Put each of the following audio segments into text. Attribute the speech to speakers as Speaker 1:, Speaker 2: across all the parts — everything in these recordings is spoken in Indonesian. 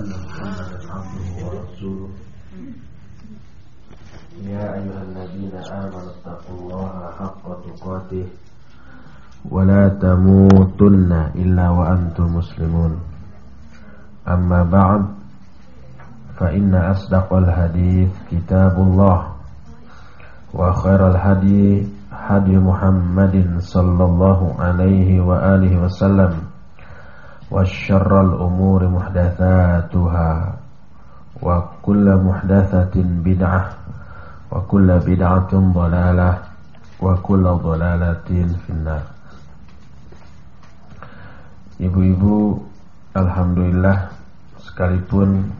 Speaker 1: أن محمدا عبده ورسوله يا أيها الذين آمنوا اتقوا الله حق تقاته ولا تموتن إلا وأنتم مسلمون. أما بعد فإن أصدق الحديث كتاب الله وخير الهدي هدي محمد صلى الله عليه وآله وسلم. وشر الأمور محدثاتها وكل محدثة بدعة وكل بدعة ضلالة وكل ضلالة في النار Ibu-ibu Alhamdulillah Sekalipun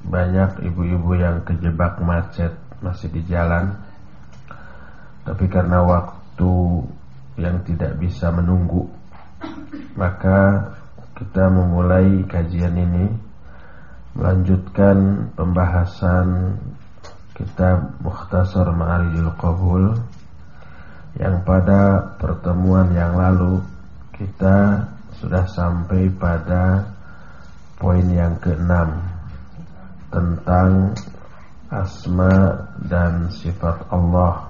Speaker 1: Banyak ibu-ibu yang kejebak macet Masih di jalan Tapi karena waktu Yang tidak bisa menunggu Maka kita memulai kajian ini Melanjutkan Pembahasan Kitab Mukhtasar Ma'arijul Qabul Yang pada pertemuan yang lalu Kita sudah sampai pada poin yang keenam tentang asma dan sifat Allah.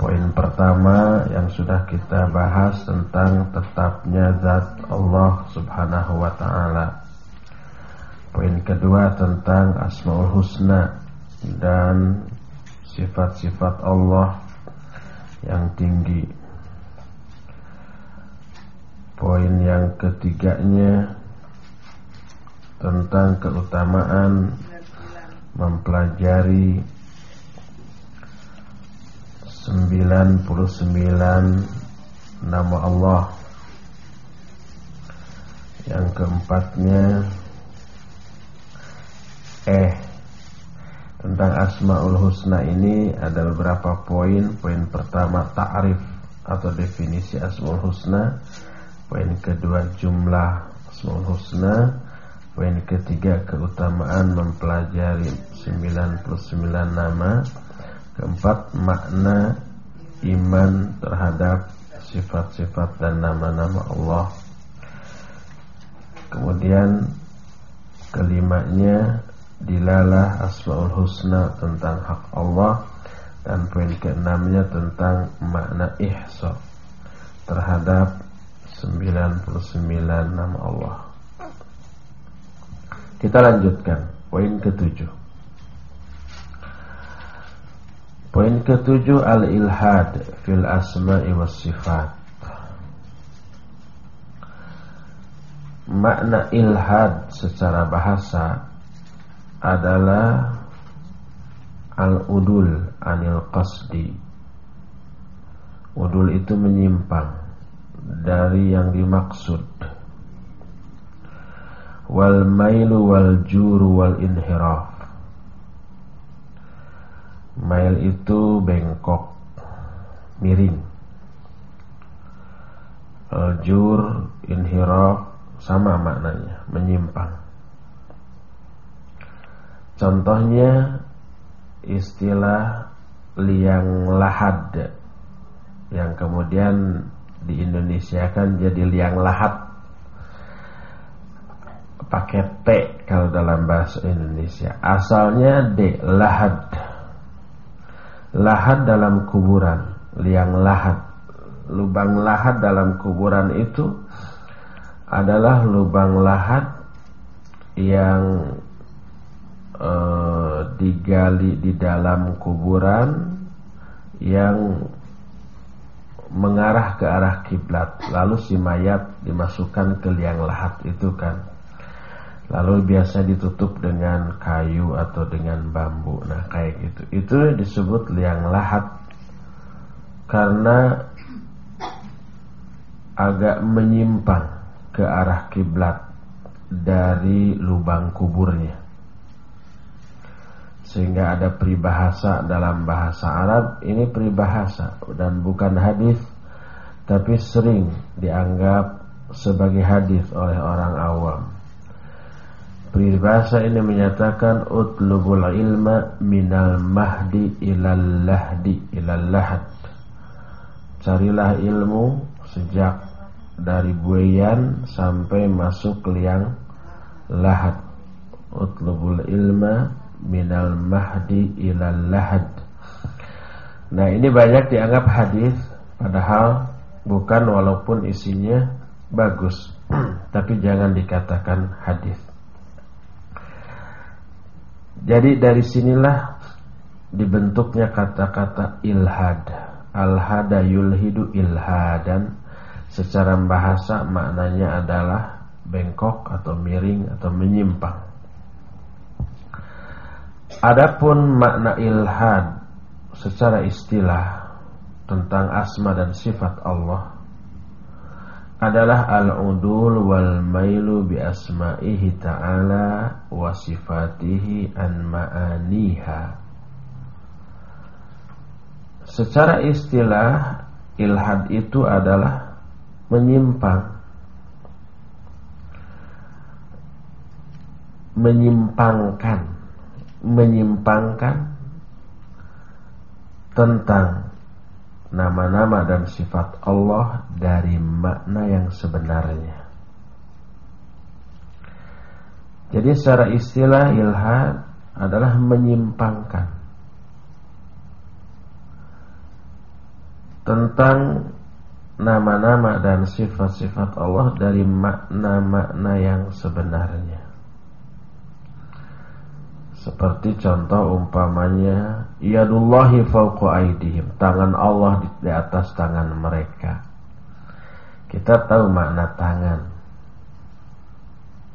Speaker 1: Poin pertama yang sudah kita bahas tentang tetapnya zat Allah Subhanahu wa taala. Poin kedua tentang Asmaul Husna dan sifat-sifat Allah yang tinggi. Poin yang ketiganya tentang keutamaan mempelajari 99 nama Allah. Yang keempatnya eh tentang Asmaul Husna ini ada beberapa poin. Poin pertama ta'rif atau definisi Asmaul Husna. Poin kedua jumlah Asmaul Husna Poin ketiga keutamaan mempelajari 99 nama Keempat makna iman terhadap sifat-sifat dan nama-nama Allah. Kemudian kelimanya dilalah Asmaul Husna tentang hak Allah Dan poin keenamnya tentang makna ihsa terhadap 99 nama Allah. Kita lanjutkan Poin ketujuh Poin ketujuh Al-ilhad Fil asma'i was sifat. Makna ilhad secara bahasa Adalah Al-udul Anil qasdi. Udul itu menyimpang dari yang dimaksud. Wal mailu wal juru wal inhiraf mail itu bengkok miring. Jur inhiraf sama maknanya menyimpang. Contohnya istilah liang lahad yang kemudian di Indonesia kan jadi liang lahat pakai T kalau dalam bahasa Indonesia. Asalnya D lahad lahad dalam kuburan. Liang lahat. Lubang lahat dalam kuburan itu adalah lubang lahat yang e, digali di dalam kuburan yang mengarah ke arah kiblat. Lalu si mayat dimasukkan ke liang lahat itu kan lalu biasa ditutup dengan kayu atau dengan bambu. Nah kayak gitu. Itu disebut liang lahat. Karena agak menyimpang ke arah kiblat dari lubang kuburnya. Sehingga ada peribahasa dalam bahasa Arab ini peribahasa dan bukan hadis tapi sering dianggap sebagai hadis oleh orang awam. Peribahasa ini menyatakan utlubul ilma minal mahdi ilal lahdi ilal lahad. Carilah ilmu sejak dari buayan sampai masuk liang lahat utlubul ilma minal mahdi ilal lahad nah ini banyak dianggap hadis padahal bukan walaupun isinya bagus. Tapi jangan dikatakan hadis jadi dari sinilah dibentuknya kata-kata ilhad al-hada yulhidu ilhadan Secara bahasa maknanya adalah bengkok atau miring atau menyimpang. Adapun makna ilhad secara istilah tentang asma dan sifat Allah adalah al-udul wal mailu bi asma'ihi ta'ala wa sifatihi an ma'aniha. Secara istilah ilhad itu adalah menyimpang menyimpangkan menyimpangkan tentang nama-nama dan sifat Allah dari makna yang sebenarnya. Jadi secara istilah ilhad adalah menyimpangkan tentang nama-nama dan sifat-sifat Allah dari makna-makna yang sebenarnya. Seperti contoh umpamanya Yadullahi fauqa aidihim Tangan Allah di atas tangan mereka. Kita tahu makna tangan.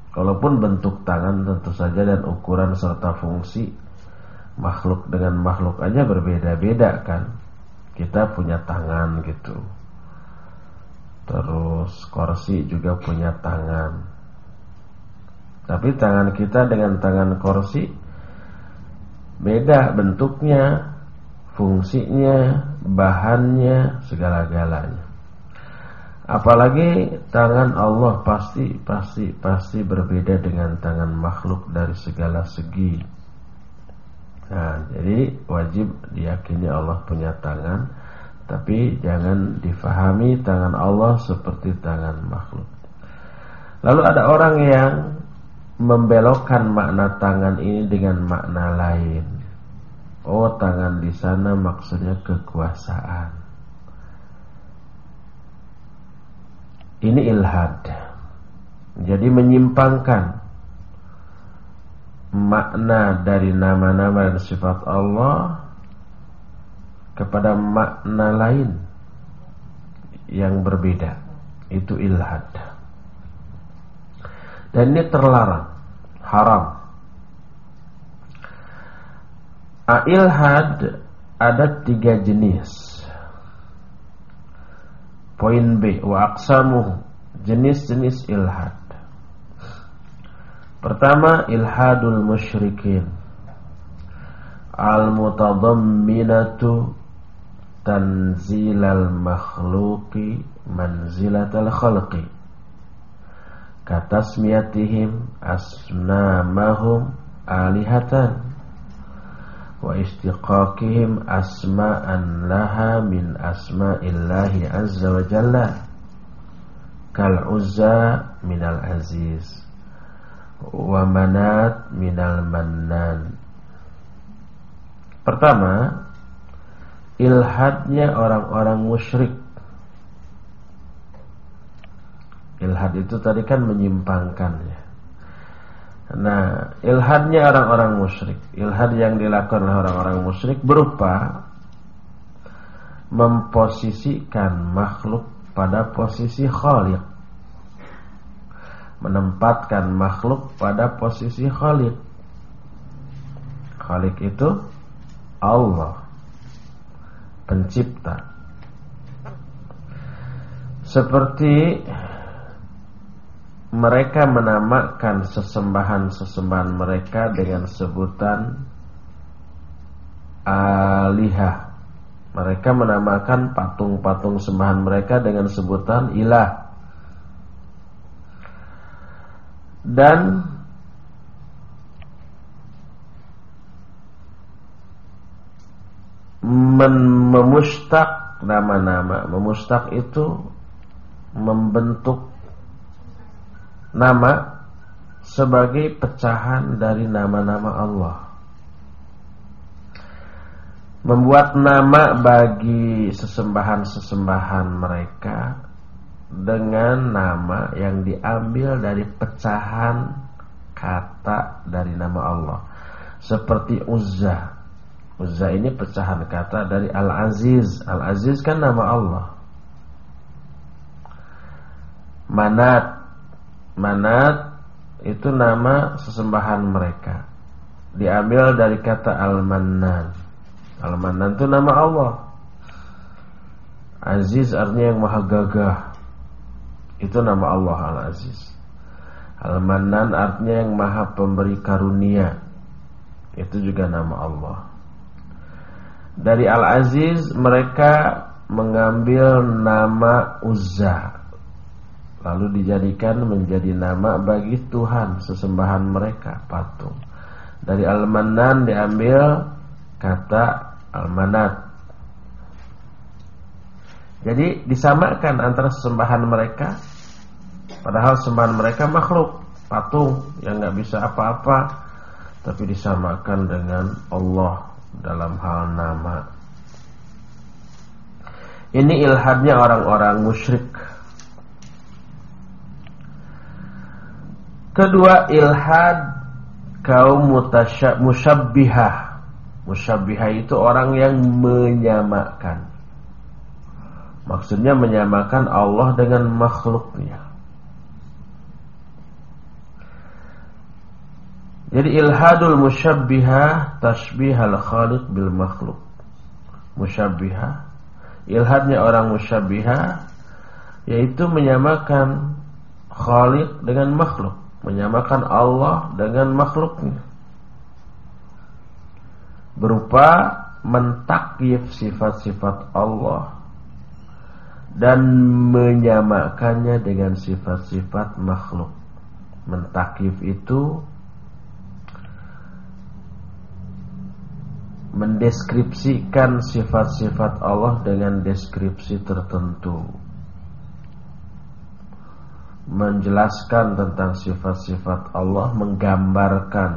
Speaker 1: Kalaupun bentuk tangan tentu saja dan ukuran serta fungsi Makhluk dengan makhluk aja berbeda-beda kan. Kita punya tangan gitu. Terus kursi juga punya tangan. Tapi tangan kita dengan tangan kursi Beda bentuknya Fungsinya Bahannya Segala-galanya Apalagi tangan Allah pasti pasti pasti berbeda dengan tangan makhluk dari segala segi. Nah, jadi wajib diyakini Allah punya tangan tapi jangan difahami tangan Allah seperti tangan makhluk. Lalu ada orang yang membelokkan makna tangan ini dengan makna lain. Oh, tangan di sana maksudnya kekuasaan. Ini ilhad. Jadi menyimpangkan makna dari nama-nama dan sifat Allah kepada makna lain yang berbeda itu ilhad dan ini terlarang haram ilhad ada tiga jenis. Poin B wa aksamu jenis-jenis ilhad pertama ilhadul musyrikin. Al mutadamminatu tanzilal makhluqi manzilatal khalqi. Katasmiyatihim asnamahum alihatan wa istiqaqihim asma'an laha min asma'illahi azza wa jalla kal uzza minal aziz wa manat minal mannan pertama ilhadnya orang-orang musyrik. Ilhad itu tadi kan menyimpangkan ya. Nah, ilhadnya orang-orang musyrik, ilhad yang dilakukan oleh orang-orang musyrik berupa memposisikan makhluk pada posisi khaliq. Menempatkan makhluk pada posisi khaliq. Khaliq itu Allah pencipta seperti mereka menamakan sesembahan-sesembahan mereka dengan sebutan alihah mereka menamakan patung-patung sembahan mereka dengan sebutan ilah dan memustak nama-nama. Memustak itu membentuk nama sebagai pecahan dari nama-nama Allah. Membuat nama bagi sesembahan-sesembahan mereka dengan nama yang diambil dari pecahan kata dari nama Allah. Seperti Uzza. Uzza ini pecahan kata dari Al-Aziz. Al-Aziz kan nama Allah. Manat. Manat itu nama sesembahan mereka. Diambil dari kata Al-Mannan. Al-Mannan itu nama Allah. Aziz artinya yang maha gagah. Itu nama Allah Al-Aziz. Al-Mannan artinya yang maha pemberi karunia. Itu juga nama Allah. Dari Al-Aziz mereka mengambil nama Uzza lalu dijadikan menjadi nama bagi Tuhan sesembahan mereka patung. Dari Al-Manan diambil kata Al-Manat. Jadi disamakan antara sesembahan mereka padahal sembahan mereka makhluk, patung yang nggak bisa apa-apa tapi disamakan dengan Allah dalam hal nama. Ini ilhadnya orang-orang musyrik Kedua ilhad kaum musyabbihah. Musyabbihah itu orang yang menyamakan. Maksudnya menyamakan Allah dengan makhluknya. Jadi ilhadul musyabbihah tashbihal khaliq bil makhluk. Musyabbihah ilhadnya orang musyabbihah yaitu menyamakan khaliq dengan makhluk menyamakan Allah dengan makhluknya berupa mentakyif sifat-sifat Allah dan menyamakannya dengan sifat-sifat makhluk. Mentakyif itu mendeskripsikan sifat-sifat Allah dengan deskripsi tertentu menjelaskan tentang sifat-sifat Allah, menggambarkan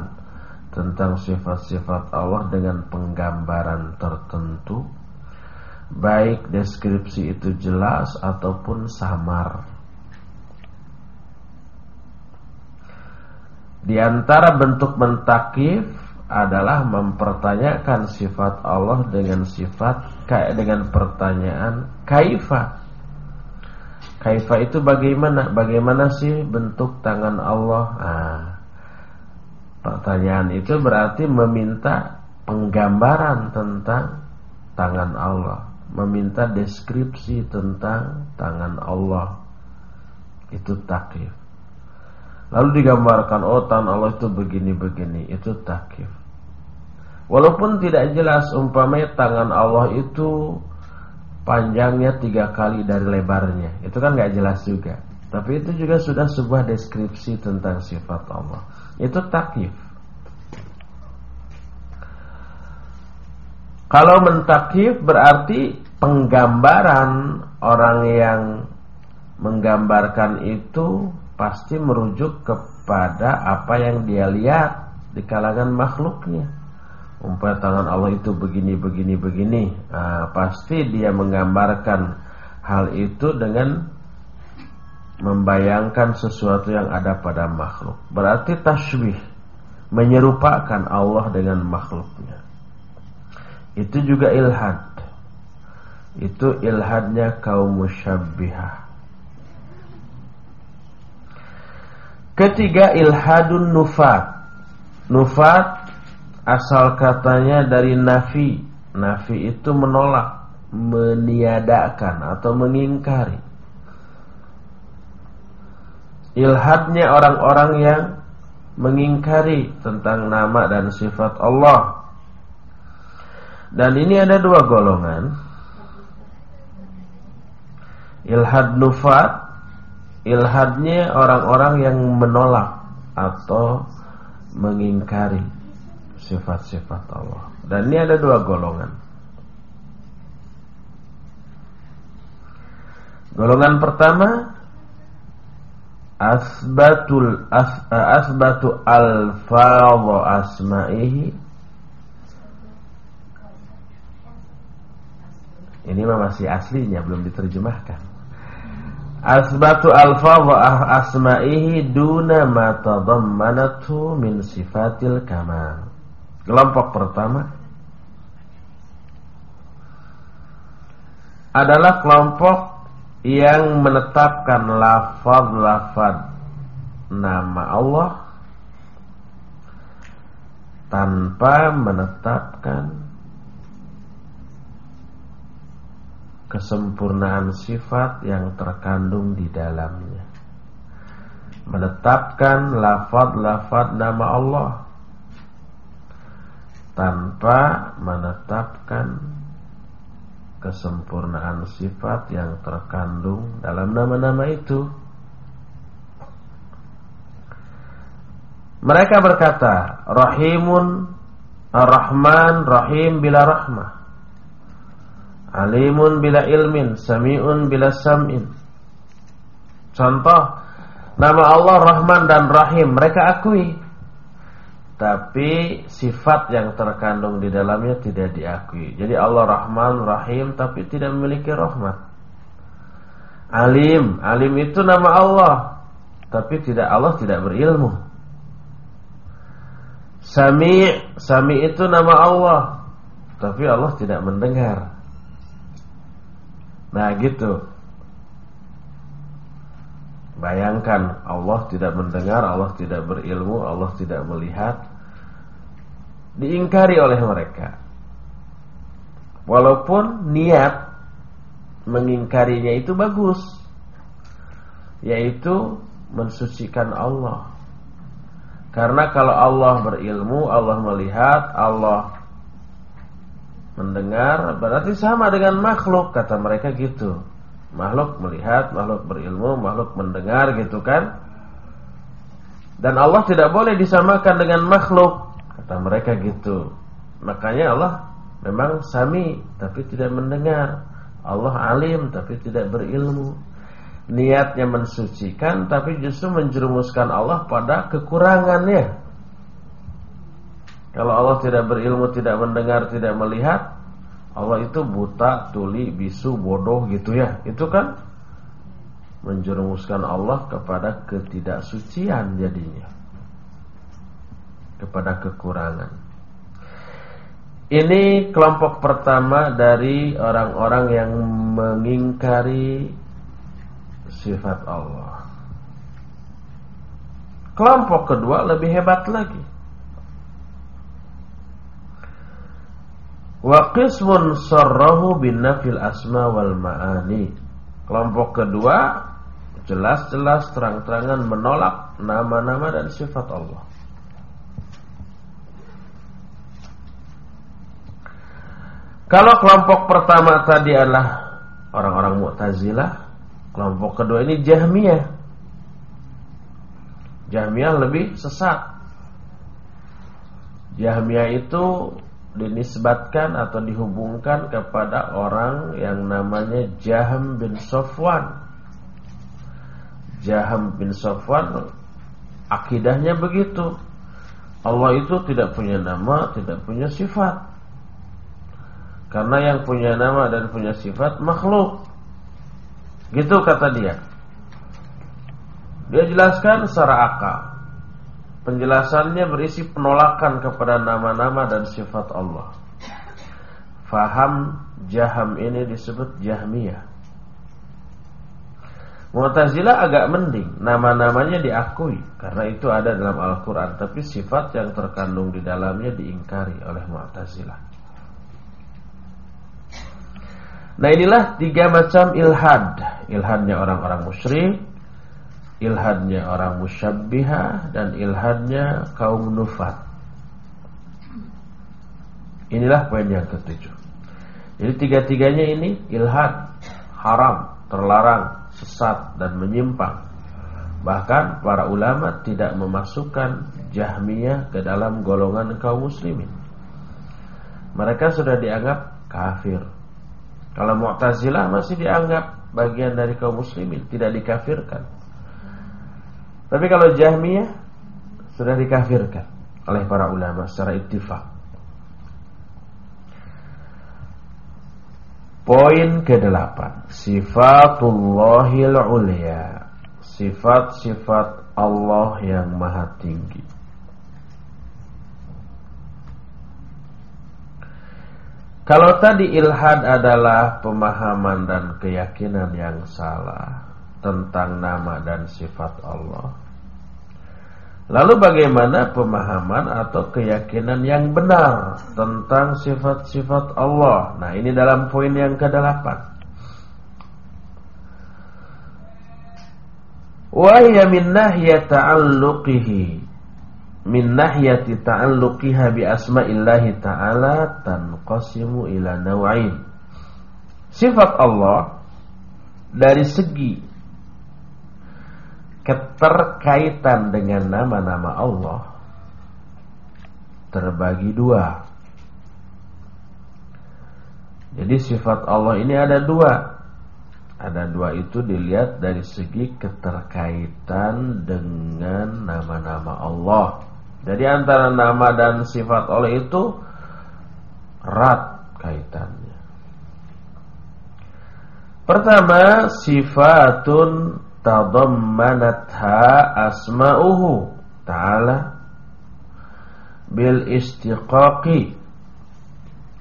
Speaker 1: tentang sifat-sifat Allah dengan penggambaran tertentu, baik deskripsi itu jelas ataupun samar. Di antara bentuk mentakif adalah mempertanyakan sifat Allah dengan sifat dengan pertanyaan kaifa Kaifa itu bagaimana? Bagaimana sih bentuk tangan Allah? Nah, pertanyaan itu berarti meminta penggambaran tentang tangan Allah, meminta deskripsi tentang tangan Allah. Itu takif. Lalu digambarkan oh tangan Allah itu begini-begini, itu takif. Walaupun tidak jelas umpamanya tangan Allah itu panjangnya tiga kali dari lebarnya. Itu kan nggak jelas juga. Tapi itu juga sudah sebuah deskripsi tentang sifat Allah. Itu takif kalau mentakif berarti penggambaran. Orang yang menggambarkan itu pasti merujuk kepada apa yang dia lihat di kalangan makhluknya umpah tangan Allah itu begini begini begini nah, pasti dia menggambarkan hal itu dengan membayangkan sesuatu yang ada pada makhluk. Berarti tasbih menyerupakan Allah dengan makhluknya. Itu juga ilhad. Itu ilhadnya kaum musyabbihah. Ketiga ilhadun nufat. Nufat asal katanya dari nafi. Nafi itu menolak, meniadakan atau mengingkari. Ilhadnya orang-orang yang mengingkari tentang nama dan sifat Allah. Dan ini ada dua golongan. Ilhad nufat, ilhadnya orang-orang yang menolak atau mengingkari sifat-sifat Allah. Dan ini ada dua golongan. Golongan pertama asbatul as, asbatu alfadhu asma'ihi Ini masih aslinya belum diterjemahkan. Asbatu alfadhu asma'ihi duna ma tadammanatu min sifatil kamal. Kelompok pertama adalah kelompok yang menetapkan lafaz-lafaz nama Allah tanpa menetapkan kesempurnaan sifat yang terkandung di dalamnya. Menetapkan lafaz-lafaz nama Allah tanpa menetapkan kesempurnaan sifat yang terkandung dalam nama-nama itu. Mereka berkata, Rahimun, Ar-Rahman, Rahim bila rahmah. Alimun bila ilmin, sami'un bila sam'in. Contoh, nama Allah Rahman dan Rahim mereka akui. Tapi sifat yang terkandung di dalamnya tidak diakui. Jadi Allah Rahman, Rahim tapi tidak memiliki rahmat. Alim, alim itu nama Allah, tapi tidak Allah tidak berilmu. Sami, sami itu nama Allah, tapi Allah tidak mendengar. Nah gitu Bayangkan Allah tidak mendengar Allah tidak berilmu Allah tidak melihat Diingkari oleh mereka. Walaupun niat Mengingkarinya itu bagus Yaitu Mensucikan Allah. Karena kalau Allah berilmu Allah melihat Allah mendengar berarti sama dengan makhluk kata mereka gitu. Makhluk melihat makhluk berilmu makhluk mendengar gitu kan. Dan Allah tidak boleh disamakan dengan makhluk kata mereka gitu makanya Allah memang sami tapi tidak mendengar Allah alim tapi tidak berilmu niatnya mensucikan tapi justru menjerumuskan Allah pada kekurangannya kalau Allah tidak berilmu, tidak mendengar, tidak melihat, Allah itu buta, tuli, bisu, bodoh gitu ya. Itu kan menjerumuskan Allah kepada ketidaksucian jadinya. Kepada kekurangan. Ini kelompok pertama dari orang-orang yang mengingkari sifat Allah. Kelompok kedua lebih hebat lagi. Wa qismun sarrahu bin nafil asma wal ma'ani. Kelompok kedua jelas-jelas terang-terangan menolak nama-nama dan sifat Allah. Kalau kelompok pertama tadi adalah orang-orang Mu'tazilah, kelompok kedua ini Jahmiyah. Jahmiyah lebih sesat. Jahmiyah itu dinisbatkan atau dihubungkan kepada orang yang namanya Jaham bin Sofwan. Jaham bin Sofwan akidahnya begitu. Allah itu tidak punya nama, tidak punya sifat. Karena yang punya nama dan punya sifat makhluk. Gitu kata dia. Dia jelaskan secara akal. Penjelasannya berisi penolakan kepada nama-nama dan sifat Allah. Faham jaham ini disebut jahmiyah. Mu'tazilah agak mending, nama-namanya diakui karena itu ada dalam Al-Qur'an, tapi sifat yang terkandung di dalamnya diingkari oleh Mu'tazilah. Nah inilah tiga macam ilhad Ilhadnya orang-orang musyrik ilhadnya orang musyabbiha dan ilhadnya kaum nufat. Inilah poin yang ketujuh. Jadi tiga-tiganya ini ilhad, haram, terlarang, sesat dan menyimpang. Bahkan para ulama tidak memasukkan Jahmiyah ke dalam golongan kaum muslimin. Mereka sudah dianggap kafir. Kalau Mu'tazilah masih dianggap bagian dari kaum muslimin, tidak dikafirkan. Tapi kalau Jahmiyah sudah dikafirkan oleh para ulama secara ittifaq. Poin ke-8 Sifatullahil ulia Sifat-sifat Allah yang maha tinggi Kalau tadi ilhad adalah pemahaman dan keyakinan yang salah tentang nama dan sifat Allah. Lalu bagaimana pemahaman atau keyakinan yang benar tentang sifat-sifat Allah? Nah, ini dalam poin yang ke-8. Wa hiya min nahyati ta'alluqihi min nahyati ta'alluqiha bi asma'illahi ta'ala tanqasimu ila naw'ain. Sifat Allah dari segi keterkaitan dengan nama-nama Allah terbagi dua. Jadi sifat Allah ini ada dua. Ada dua itu dilihat dari segi keterkaitan dengan nama-nama Allah. Jadi antara nama dan sifat Allah itu erat kaitannya. Pertama, sifatun tadammanatha asma'uhu ta'ala bil istiqaqi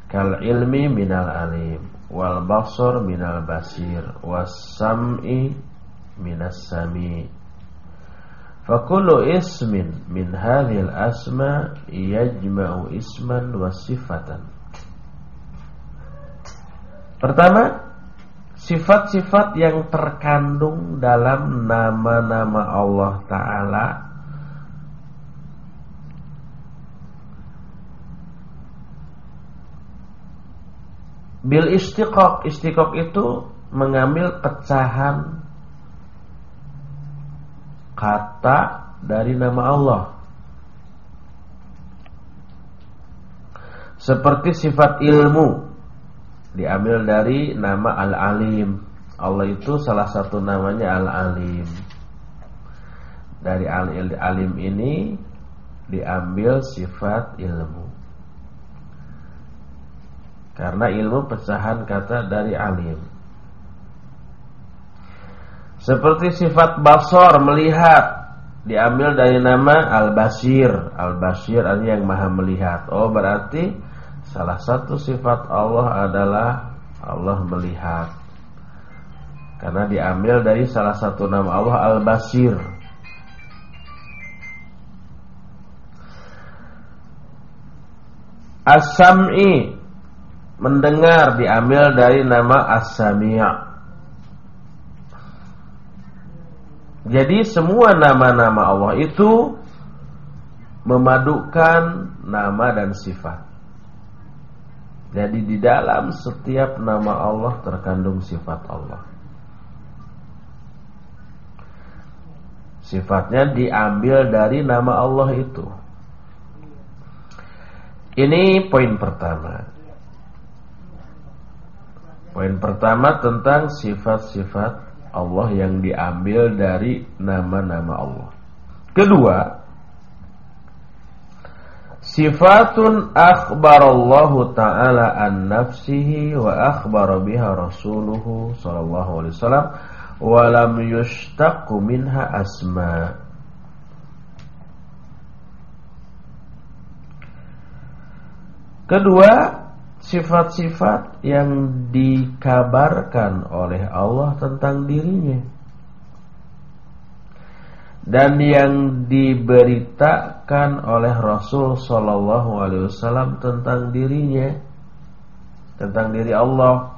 Speaker 1: kal ilmi minal alim wal basar minal basir was sam'i minas sami' Fakulu ismin min hadhil asma yajma'u isman wa. Pertama, sifat-sifat yang terkandung dalam nama-nama Allah taala Bil istiqaq, istiqaq itu mengambil pecahan kata dari nama Allah. Seperti sifat ilmu diambil dari nama Al-Alim. Allah itu salah satu namanya Al-Alim. Dari Al-Alim ini diambil sifat ilmu. Karena ilmu pecahan kata dari alim. Seperti sifat basor melihat diambil dari nama Al-Basir. Al-Basir artinya yang maha melihat. Oh berarti salah satu sifat Allah adalah Allah melihat. Karena diambil dari salah satu nama Allah Al-Basir. As-Sam'i mendengar diambil dari nama As-Sami' Jadi semua nama-nama Allah itu memadukan nama dan sifat. Jadi di dalam setiap nama Allah terkandung sifat Allah. Sifatnya diambil dari nama Allah itu. Ini poin pertama. Poin pertama tentang sifat-sifat Allah yang diambil dari nama-nama Allah. Kedua, sifatun akhbarallahu taala an nafsihi wa akhbara biha rasuluhu sallallahu alaihi wasallam wa lam yushtaqu minha asma. Kedua, sifat-sifat yang dikabarkan oleh Allah tentang dirinya. Dan yang diberitakan oleh Rasul Shallallahu Alaihi Wasallam tentang dirinya tentang diri Allah.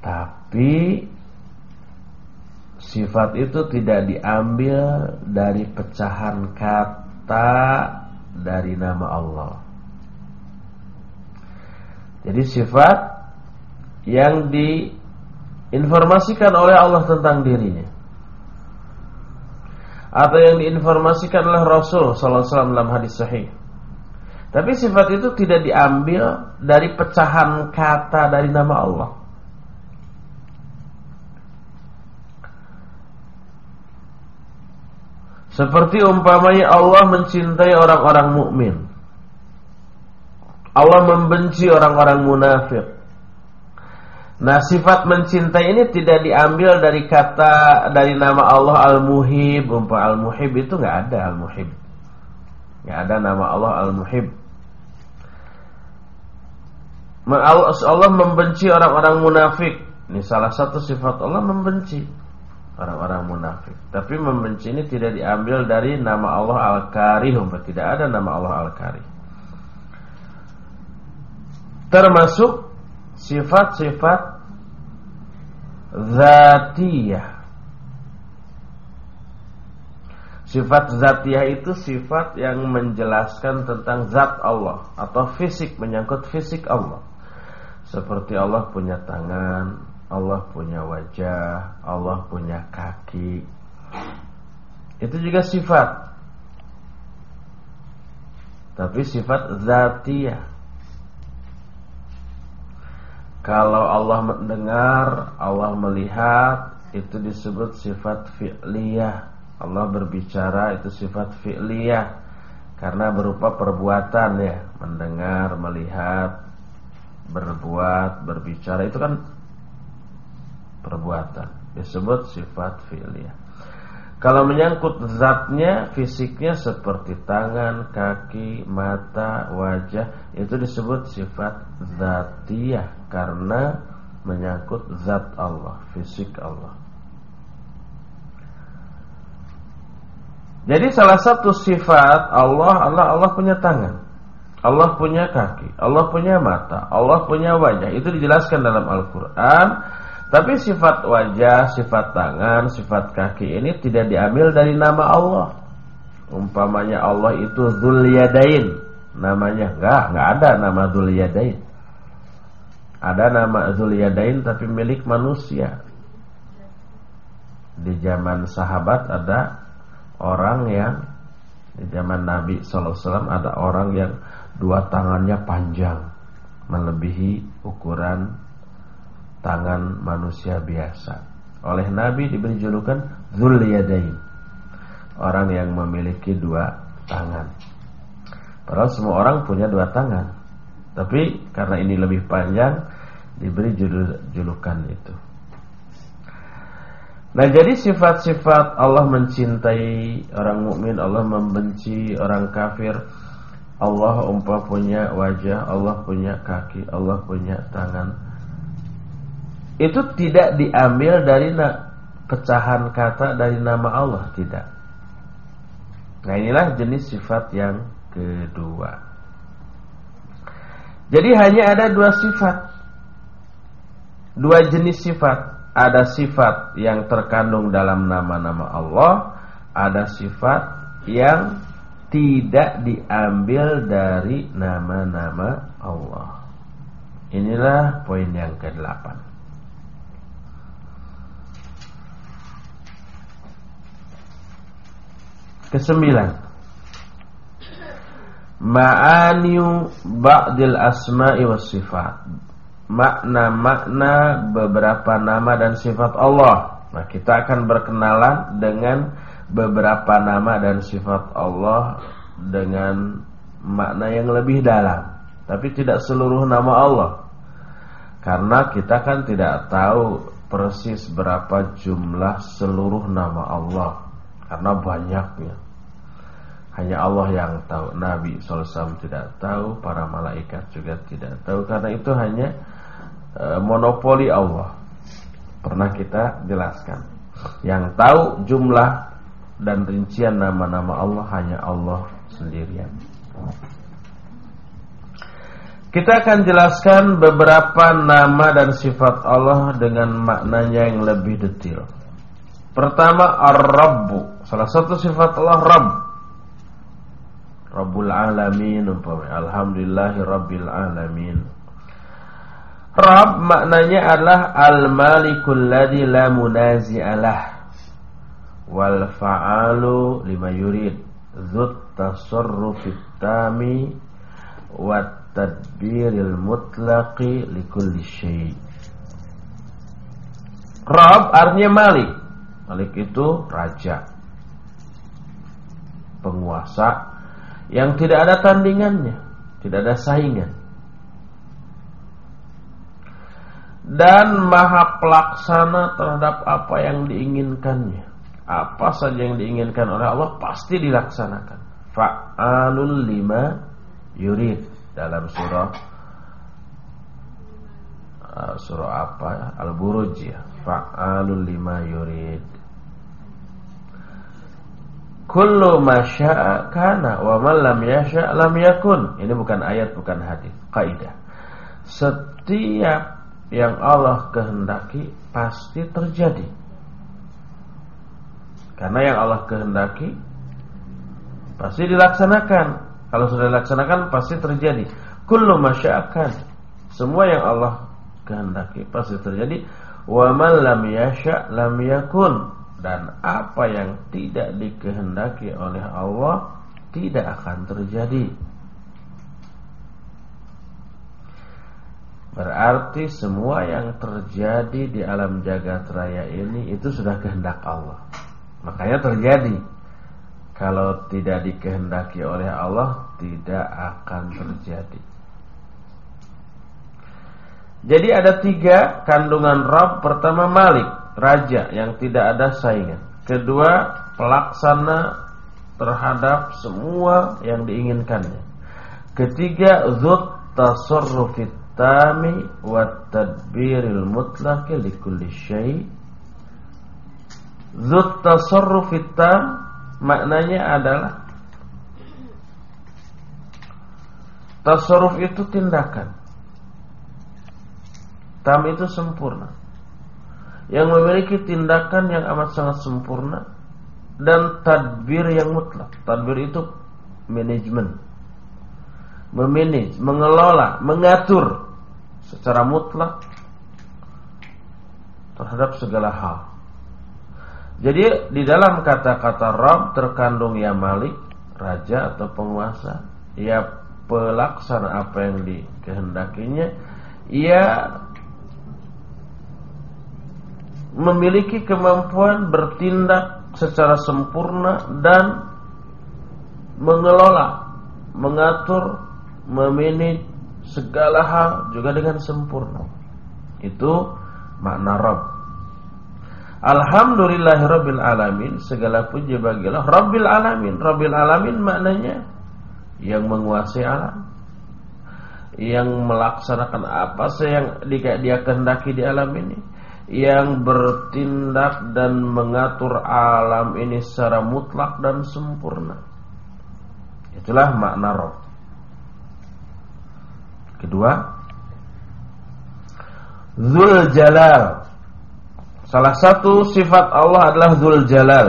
Speaker 1: Tapi sifat itu tidak diambil dari pecahan kata dari nama Allah. Jadi sifat yang diinformasikan oleh Allah tentang dirinya atau yang diinformasikan oleh Rasul sallallahu alaihi wasallam dalam hadis sahih Tapi sifat itu tidak diambil dari pecahan kata dari nama Allah. Seperti umpamanya Allah mencintai orang-orang mukmin. Allah membenci orang-orang munafik. Nah, sifat mencintai ini tidak diambil dari kata dari nama Allah Al-Muhib. Umpama Al-Muhib itu nggak ada Al-Muhib. Nggak ada nama Allah Al-Muhib. Allah membenci orang-orang munafik. Ini salah satu sifat Allah membenci orang-orang munafik. Tapi membenci ini tidak diambil dari nama Allah Al-Karih, tidak ada nama Allah Al-Karih. Termasuk sifat-sifat zatiyah. Sifat zatiyah itu sifat yang menjelaskan tentang zat Allah atau fisik menyangkut fisik Allah. Seperti Allah punya tangan, Allah punya wajah, Allah punya kaki. Itu juga sifat. Tapi sifat zatiyah. Kalau Allah mendengar, Allah melihat, itu disebut sifat fi'liyah. Allah berbicara itu sifat fi'liyah karena berupa perbuatan ya, mendengar, melihat, berbuat, berbicara itu kan perbuatan. Disebut sifat fi'liyah. Kalau menyangkut zatnya, fisiknya seperti tangan, kaki, mata, wajah Itu disebut sifat zatiyah Karena menyangkut zat Allah, fisik Allah. Jadi salah satu sifat Allah, Allah Allah punya tangan Allah punya kaki, Allah punya mata, Allah punya wajah. Itu dijelaskan dalam Al-Quran tapi sifat wajah, sifat tangan, sifat kaki ini tidak diambil dari nama Allah. Umpamanya Allah itu Dzul Yadain. Namanya enggak, enggak ada nama Dzul Yadain. Ada nama Dzul Yadain tapi milik manusia. Di zaman sahabat ada orang yang di zaman Nabi sallallahu alaihi wasallam ada orang yang dua tangannya panjang melebihi ukuran tangan manusia biasa. Oleh Nabi diberi julukan Zul Yadain. Orang yang memiliki dua tangan. Padahal semua orang punya dua tangan. Tapi karena ini lebih panjang diberi julukan itu. Nah jadi sifat-sifat Allah mencintai orang mukmin, Allah membenci orang kafir. Allah umpah punya wajah, Allah punya kaki, Allah punya tangan itu tidak diambil dari pecahan kata dari nama Allah tidak. Nah inilah jenis sifat yang kedua. Jadi hanya ada dua sifat, dua jenis sifat. Ada sifat yang terkandung dalam nama-nama Allah, ada sifat yang tidak diambil dari nama-nama Allah. Inilah poin yang ke-8. Kesembilan. Ma'aniu ba'dil asma'i was sifat. Makna-makna beberapa nama dan sifat Allah. Nah kita akan berkenalan dengan beberapa nama dan sifat Allah Dengan makna yang lebih dalam. Tapi tidak seluruh nama Allah. Karena kita kan tidak tahu persis berapa jumlah seluruh nama Allah Karena banyaknya hanya Allah yang tahu. Nabi SAW tidak tahu Para malaikat juga tidak tahu. Karena itu hanya e, monopoli Allah. Pernah kita jelaskan. Yang tahu jumlah dan rincian nama-nama Allah Hanya Allah sendirian. Kita akan jelaskan beberapa nama dan sifat Allah dengan maknanya yang lebih detail. Pertama, Ar-Rabbu. Salah satu sifat Allah Rabb. Rabbul Alamin Alhamdulillahi Rabbil Alamin. Rabb maknanya adalah Al-Malikul ladhi la munazi'alah Wal fa'alu lima yurid. Zut tasarrufit tami wa tadbiril mutlaqi likulli syai' Rob artinya Malik Malik itu raja Penguasa Yang tidak ada tandingannya Tidak ada saingan. Dan maha pelaksana terhadap apa yang diinginkannya. Apa saja yang diinginkan oleh Allah Pasti dilaksanakan. Fa'alul lima yurid. Dalam surah uh, Surah apa? Al-Buruj ya. Fa'alul lima yurid kullu ma syaa kana wa man lam yasha lam yakun. Ini bukan ayat bukan hadis. Kaidah. Setiap yang Allah kehendaki pasti terjadi. Karena yang Allah kehendaki pasti dilaksanakan. Kalau sudah dilaksanakan pasti terjadi. Kullu ma semua yang Allah kehendaki pasti terjadi. Wa man lam yasha lam yakun dan apa yang tidak dikehendaki oleh Allah tidak akan terjadi. Berarti semua yang terjadi di alam jagat raya ini itu sudah kehendak Allah. Makanya terjadi. Kalau tidak dikehendaki oleh Allah tidak akan terjadi. Jadi ada tiga kandungan Rob. Pertama Malik, raja yang tidak ada saingan. Kedua, pelaksana terhadap semua yang diinginkannya. Ketiga, zut tasarrufit tami wa tadbiril mutlaqi likulli syai. Zut tasarrufit tam maknanya adalah tasarruf itu tindakan Tam itu sempurna Yang memiliki tindakan yang amat sangat sempurna Dan tadbir yang mutlak. Tadbir itu manajemen Memanage, mengelola, mengatur Secara mutlak Terhadap segala hal. Jadi di dalam kata-kata Rob terkandung ya Malik Raja atau penguasa Ya pelaksana apa yang dikehendakinya Ia memiliki kemampuan bertindak secara sempurna dan mengelola, mengatur, memanage segala hal juga dengan sempurna. Itu makna Rabb. Alhamdulillahirabbil alamin, segala puji bagilah Rabbil alamin. Rabbil alamin maknanya yang menguasai alam. Yang melaksanakan apa yang dia kehendaki di alam ini yang bertindak dan mengatur alam ini secara mutlak dan sempurna. Itulah makna roh. Kedua, Zul Jalal. Salah satu sifat Allah adalah Zul Jalal.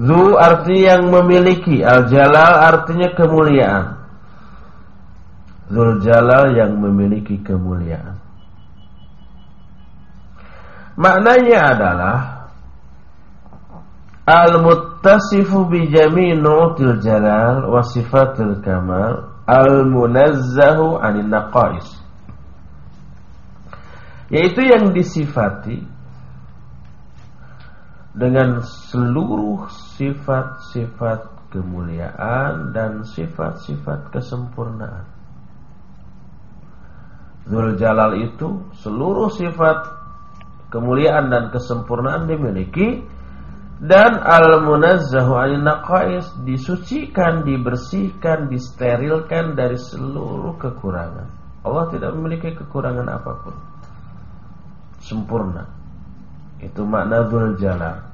Speaker 1: Zu arti yang memiliki, Al Jalal artinya kemuliaan. Zul Jalal yang memiliki kemuliaan. Maknanya adalah Al-muttasifu bi jami' nu'til jalal wa sifatil kamal al-munazzahu 'anil naqais. Yaitu yang disifati dengan seluruh sifat-sifat kemuliaan dan sifat-sifat kesempurnaan. Zul Jalal itu seluruh sifat kemuliaan dan kesempurnaan dimiliki dan al-munazzahu 'anil naqais disucikan, dibersihkan, disterilkan dari seluruh kekurangan. Allah tidak memiliki kekurangan apa pun. Sempurna. Itu makna dzul jalal.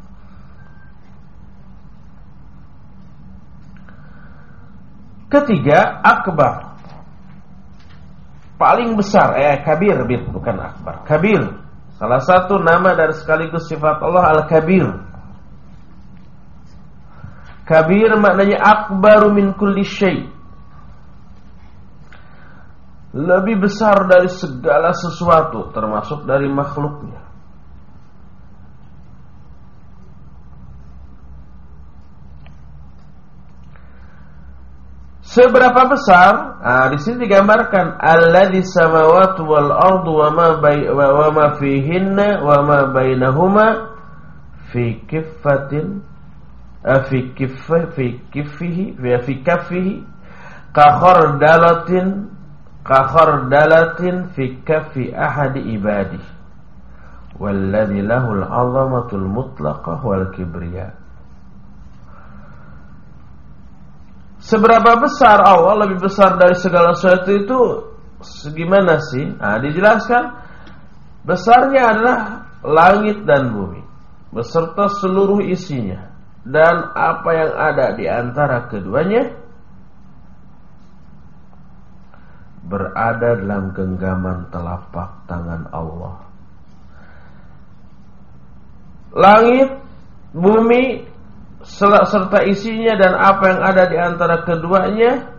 Speaker 1: Ketiga, akbar. Paling besar, eh kabir, bukan akbar. Kabir Salah satu nama dari sekaligus sifat Allah Al-Kabir. Kabir maknanya akbaru min kulli. Lebih besar dari segala sesuatu termasuk dari makhluknya. Seberapa besar? Nah, di sini digambarkan alladzi samawati wal ardu wa ma bay wa ma fihinna wa ma bainahuma fi kiffatin eh, fi kiffi fi kiffihi fi kaffihi ka khardalatin ka khardalatin fi kaffi ahadi ibadi walladzi lahul 'azamatul mutlaqah wal kibriya Seberapa besar Allah lebih besar dari segala sesuatu itu segimana sih? Nah, dijelaskan besarnya adalah langit dan bumi beserta seluruh isinya dan apa yang ada di antara keduanya berada dalam genggaman telapak tangan Allah. Langit, bumi serta isinya dan apa yang ada di antara keduanya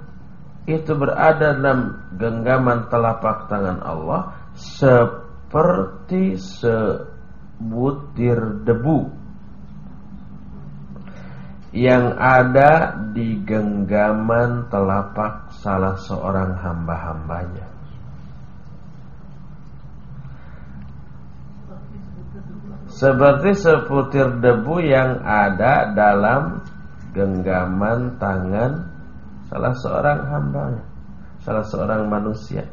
Speaker 1: itu berada dalam genggaman telapak tangan Allah seperti sebutir debu yang ada di genggaman telapak salah seorang hamba-hambanya. Seperti seputir debu yang ada dalam genggaman tangan salah seorang hamba, salah seorang manusia.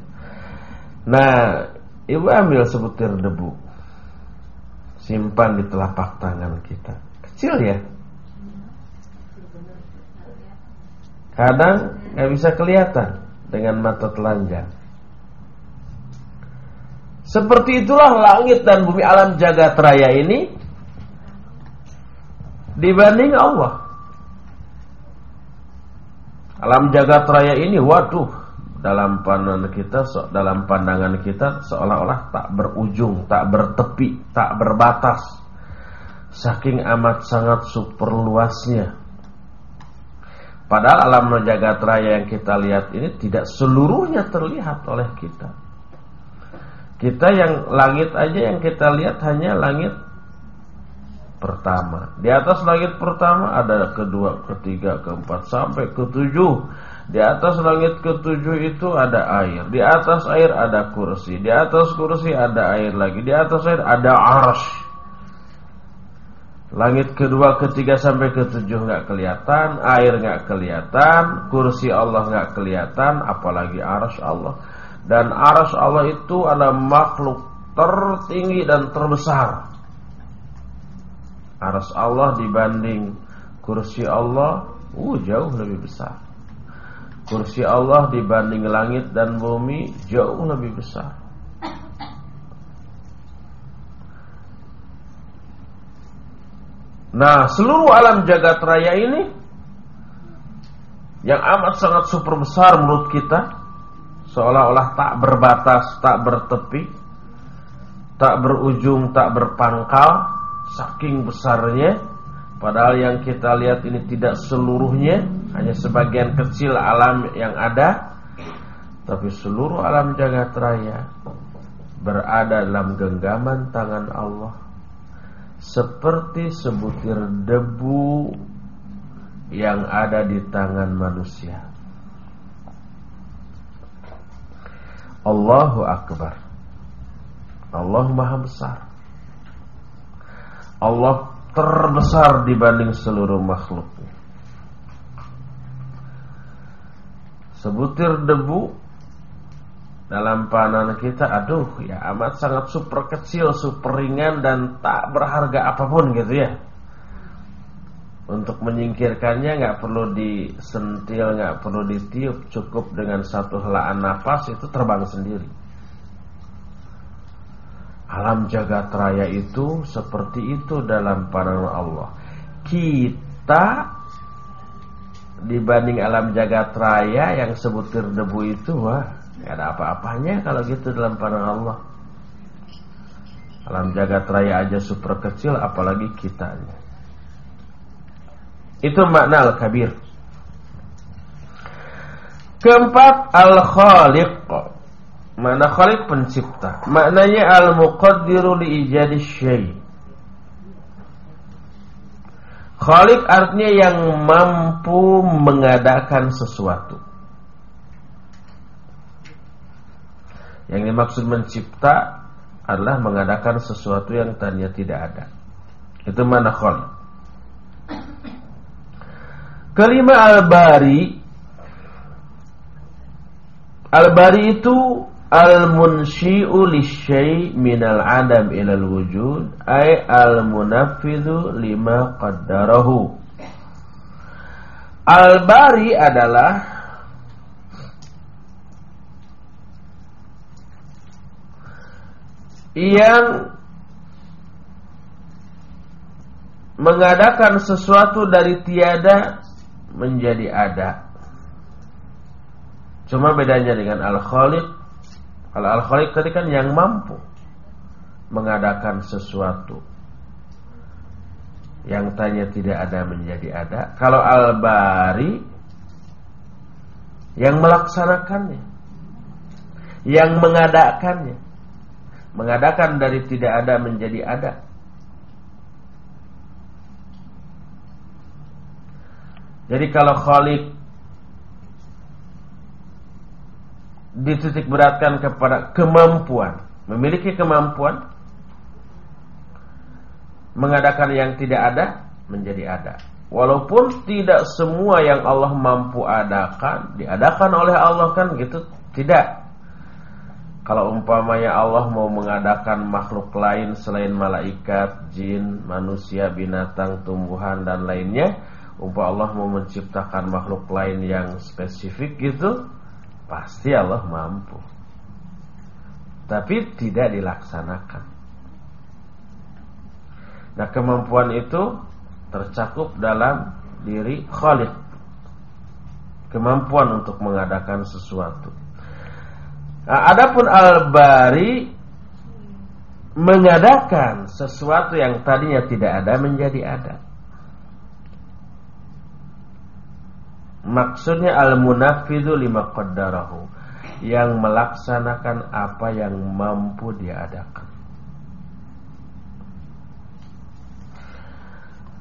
Speaker 1: Nah, ibu ambil seputir debu, simpan di telapak tangan kita. Kecil ya. Kadang nggak bisa kelihatan dengan mata telanjang. Seperti itulah langit dan bumi alam jagat raya ini dibanding Allah. Alam jagat raya ini waduh dalam pandangan kita dalam pandangan kita seolah-olah tak berujung, tak bertepi, tak berbatas. Saking amat sangat super luasnya. Padahal alam jagat raya yang kita lihat ini tidak seluruhnya terlihat oleh kita. Kita yang langit aja yang kita lihat hanya langit pertama. Di atas langit pertama ada kedua, ketiga, keempat sampai ketujuh. Di atas langit ketujuh itu ada air. Di atas air ada kursi. Di atas kursi ada air lagi. Di atas air ada arsh. Langit kedua, ketiga sampai ketujuh nggak kelihatan, air nggak kelihatan, kursi Allah nggak kelihatan, apalagi arsh Allah. Dan aras Allah itu adalah makhluk tertinggi dan terbesar. Aras Allah dibanding kursi Allah, uh jauh lebih besar. Kursi Allah dibanding langit dan bumi jauh lebih besar. Nah, seluruh alam jagat raya ini yang amat sangat super besar menurut kita seolah-olah tak berbatas, tak bertepi, tak berujung, tak berpangkal, saking besarnya. Padahal yang kita lihat ini tidak seluruhnya, hanya sebagian kecil alam yang ada, tapi seluruh alam jagat raya berada dalam genggaman tangan Allah seperti sebutir debu yang ada di tangan manusia. Allahu Akbar. Allah Maha Besar. Allah terbesar dibanding seluruh makhluknya Sebutir debu dalam pandangan kita aduh ya amat sangat super kecil, super ringan dan tak berharga apa pun gitu ya untuk menyingkirkannya nggak perlu disentil, nggak perlu ditiup, cukup dengan satu helaan nafas itu terbang sendiri. Alam jagat raya itu seperti itu dalam pandangan Allah. Kita dibanding alam jagat raya yang sebutir debu itu wah nggak ada apa-apanya kalau gitu dalam pandangan Allah. Alam jagat raya aja super kecil apalagi kitanya. Itu makna al-kabir. Keempat al-khaliq. Makna khaliq pencipta. Maknanya al-muqaddiru li'ijadi syai. Khaliq artinya yang mampu mengadakan sesuatu. Yang dimaksud mencipta adalah mengadakan sesuatu yang tadinya tidak ada. Itu makna Khalik. Kelima al-bari. Al-bari itu al-munsyi'u lisyai' minal adam ilal wujud ay al-munafidhu lima qaddarahu. Al-bari adalah yang mengadakan sesuatu dari tiada menjadi ada. Cuma bedanya dengan Al-Khaliq. Kalau Al-Khaliq tadi kan yang mampu mengadakan sesuatu yang tanya tidak ada menjadi ada. Kalau Al-Bari yang melaksanakannya, yang mengadakannya, mengadakan dari tidak ada menjadi ada. Jadi kalau Khalid dititik beratkan kepada kemampuan, memiliki kemampuan mengadakan yang tidak ada menjadi ada. Walaupun tidak semua yang Allah mampu adakan diadakan oleh Allah kan gitu, tidak. Kalau umpamanya Allah mau mengadakan makhluk lain selain malaikat, jin, manusia, binatang, tumbuhan dan lainnya, umpah Allah mau menciptakan makhluk lain yang spesifik gitu, pasti Allah mampu. Tapi tidak dilaksanakan. Nah, kemampuan itu tercakup dalam diri Khalid. Kemampuan untuk mengadakan sesuatu. Nah, adapun al-bari mengadakan sesuatu yang tadinya tidak ada menjadi ada. Maksudnya al-munafidhu lima qaddarahu yang melaksanakan apa yang mampu dia adakan.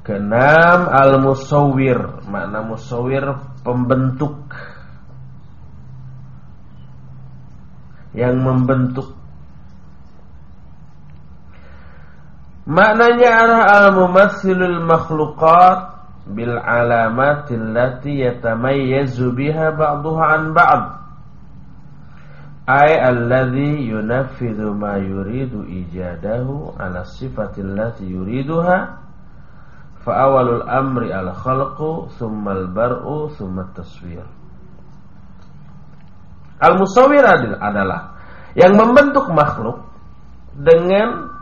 Speaker 1: Keenam al-musawwir, makna musawwir pembentuk yang membentuk. Maknanya adalah al-mumassilul makhluqat bil alamatil lati yatamayyazu biha ba'daha an ba'd. Ay alladhi yunaffidhu ma yuridu ijadahu ala sifatil lati yuriduha fa awalul amri al khalqu thumma al bar'u thumma taswir. Al-musawwir adalah yang membentuk makhluk dengan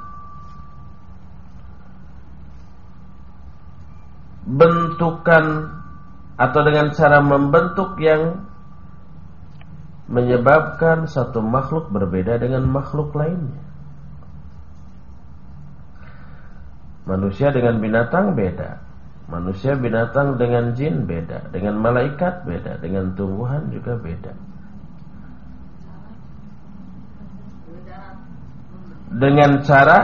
Speaker 1: bentukan atau dengan cara membentuk yang menyebabkan satu makhluk berbeda dengan makhluk lainnya. Manusia dengan binatang beda. Manusia binatang dengan jin beda, dengan malaikat beda, dengan tumbuhan juga beda. dengan cara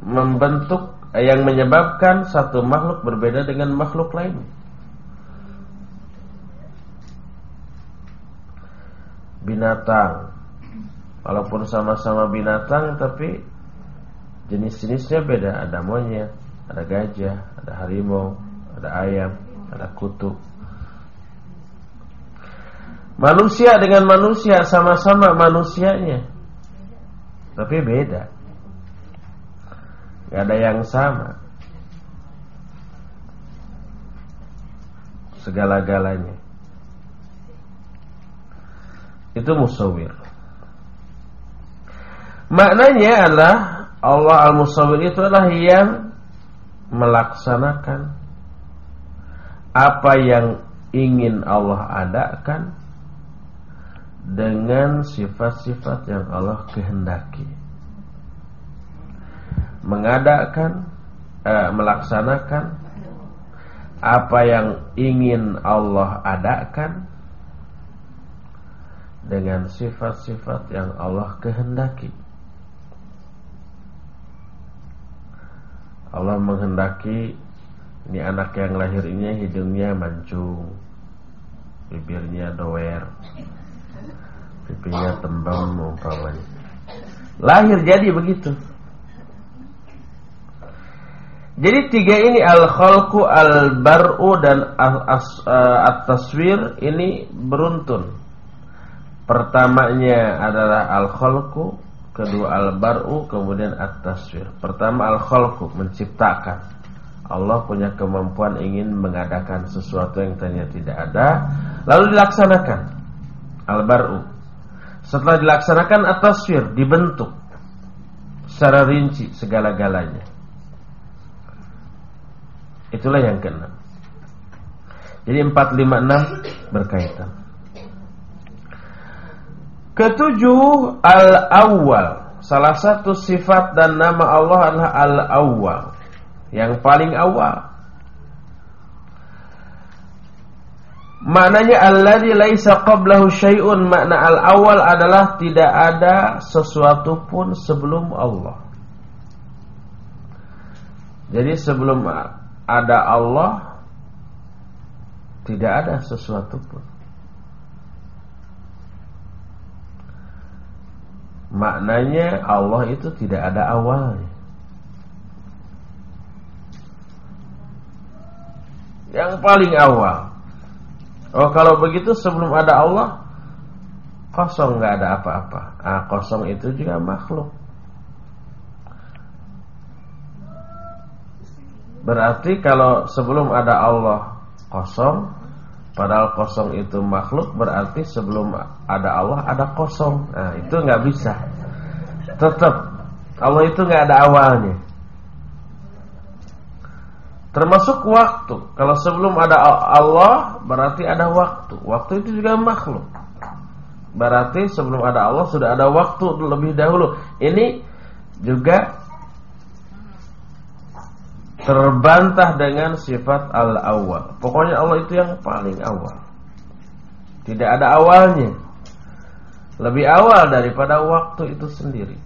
Speaker 1: membentuk yang menyebabkan satu makhluk berbeda dengan makhluk lain. Binatang, walaupun sama-sama binatang, tapi jenis-jenisnya beda. Ada monyet, ada gajah, ada harimau, ada ayam, ada kutub. Manusia dengan manusia sama-sama manusianya tapi beda Gak ada yang sama. Segala-galanya. Itu musawir Maknanya adalah Allah al-musawir itu adalah yang Melaksanakan Apa yang ingin Allah adakan dengan sifat-sifat yang Allah kehendaki. Mengadakan, eh, melaksanakan apa yang ingin Allah adakan dengan sifat-sifat yang Allah kehendaki. Allah menghendaki ini anak yang lahir ini hidungnya mancung, bibirnya doer, pipinya tembam umpamanya lahir jadi begitu jadi tiga ini al-khalqu, al-bar'u dan eh, at-taswir ini beruntun. Pertamanya adalah al-khalqu, kedua al-bar'u, kemudian at-taswir. Pertama al-khalqu, menciptakan. Allah punya kemampuan ingin mengadakan sesuatu yang tadinya tidak ada, lalu dilaksanakan. Al-bar'u. Setelah dilaksanakan at-taswir, dibentuk secara rinci segala-galanya. Itulah yang keenam. Jadi 4, 5, 6 berkaitan. Ketujuh al-awwal. Salah satu sifat dan nama Allah adalah al-awwal. Yang paling awal. Maknanya alladzi laisa qablahu syai'un makna al-awwal adalah tidak ada sesuatu pun sebelum Allah. Jadi sebelum ada Allah tidak ada sesuatu pun. Maknanya Allah itu tidak ada awalnya. Yang paling awal. Oh kalau begitu sebelum ada Allah kosong nggak ada apa-apa. Ah kosong itu juga makhluk Berarti kalau sebelum ada Allah kosong Padahal kosong itu makhluk Berarti sebelum ada Allah ada kosong. Nah itu nggak bisa. Tetap Allah itu nggak ada awalnya. Termasuk waktu. Kalau sebelum ada Allah Berarti ada waktu. Waktu itu juga makhluk. Berarti sebelum ada Allah Sudah ada waktu lebih dahulu. Ini juga terbantah dengan sifat al-awwal. Pokoknya Allah itu yang paling awal. Tidak ada awalnya. Lebih awal daripada waktu itu sendiri.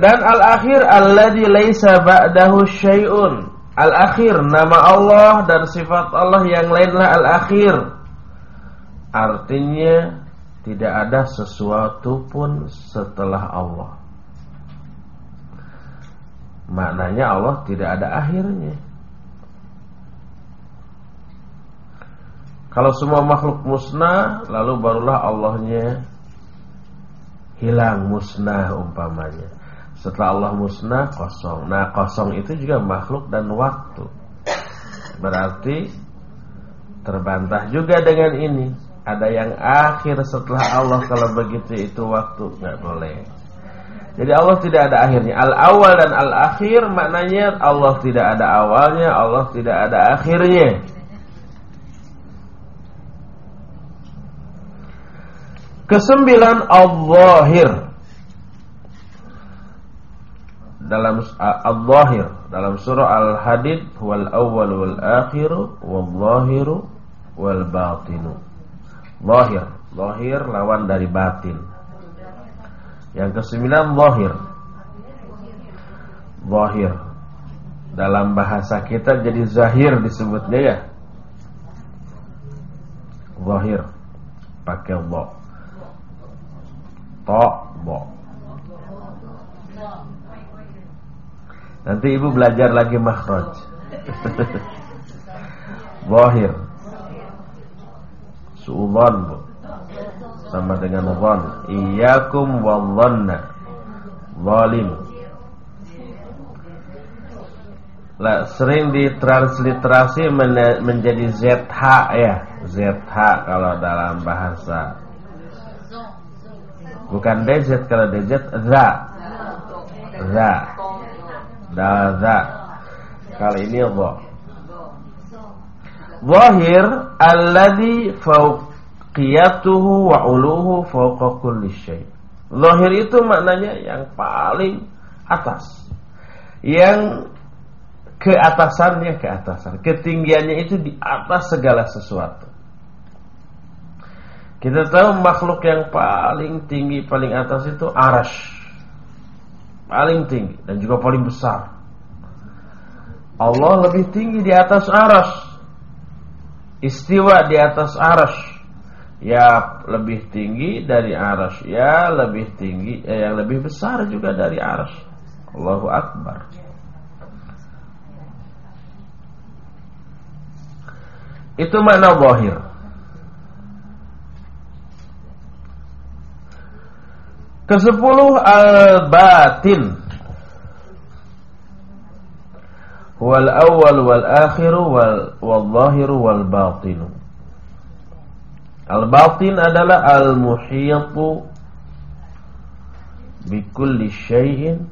Speaker 1: Dan al-akhir alladzi laisa ba'dahu syai'un. Al-akhir nama Allah dan sifat Allah yang lainlah al-akhir. Artinya tidak ada sesuatu pun setelah Allah. Maknanya Allah tidak ada akhirnya. Kalau semua makhluk musnah Lalu barulah Allahnya Hilang musnah umpamanya. Setelah Allah musnah kosong. Nah kosong itu juga makhluk dan waktu. Berarti Terbantah juga dengan ini. Ada yang akhir setelah Allah Kalau begitu itu waktu. Nggak boleh jadi Allah tidak ada akhirnya. Al-awal dan al-akhir maknanya Allah tidak ada awalnya, Allah tidak ada akhirnya. Kesembilan al-zahir dalam al-zahir dalam surah Al-Hadid wal awwal wal akhir wal zahiru wal batinu. Zahir, zahir lawan dari batin. Yang kesembilan zahir. Zahir. Dalam bahasa kita jadi zahir disebutnya ya. Zahir. Pakai bo. To, bo. Nanti ibu belajar lagi makhraj. Zahir. Su'ulan bu sama dengan zon iyyakum wadhanna zalim. Lah sering ditransliterasi menjadi ZH ya. ZH kalau dalam bahasa. Bukan DZ kalau DZ za. Za. Da za. Kali ini dha Zahir alladhi fawq qiyatuhu wa uluhu fawqa kulli syai. Zahir itu maknanya yang paling atas. Yang keatasannya keatasan, ketinggiannya itu di atas segala sesuatu. Kita tahu makhluk yang paling tinggi, paling atas itu arash. Paling tinggi dan juga paling besar. Allah lebih tinggi di atas arash. Istiwa di atas arash Ya lebih tinggi dari aras Ya lebih tinggi eh, Yang lebih besar juga dari aras Allahu Akbar. Itu mana zahir. Kesepuluh al-batin. Wal awal wal akhiru wal wal zahiru wal batinu Al-batin adalah al-muhitu bikulli syai'in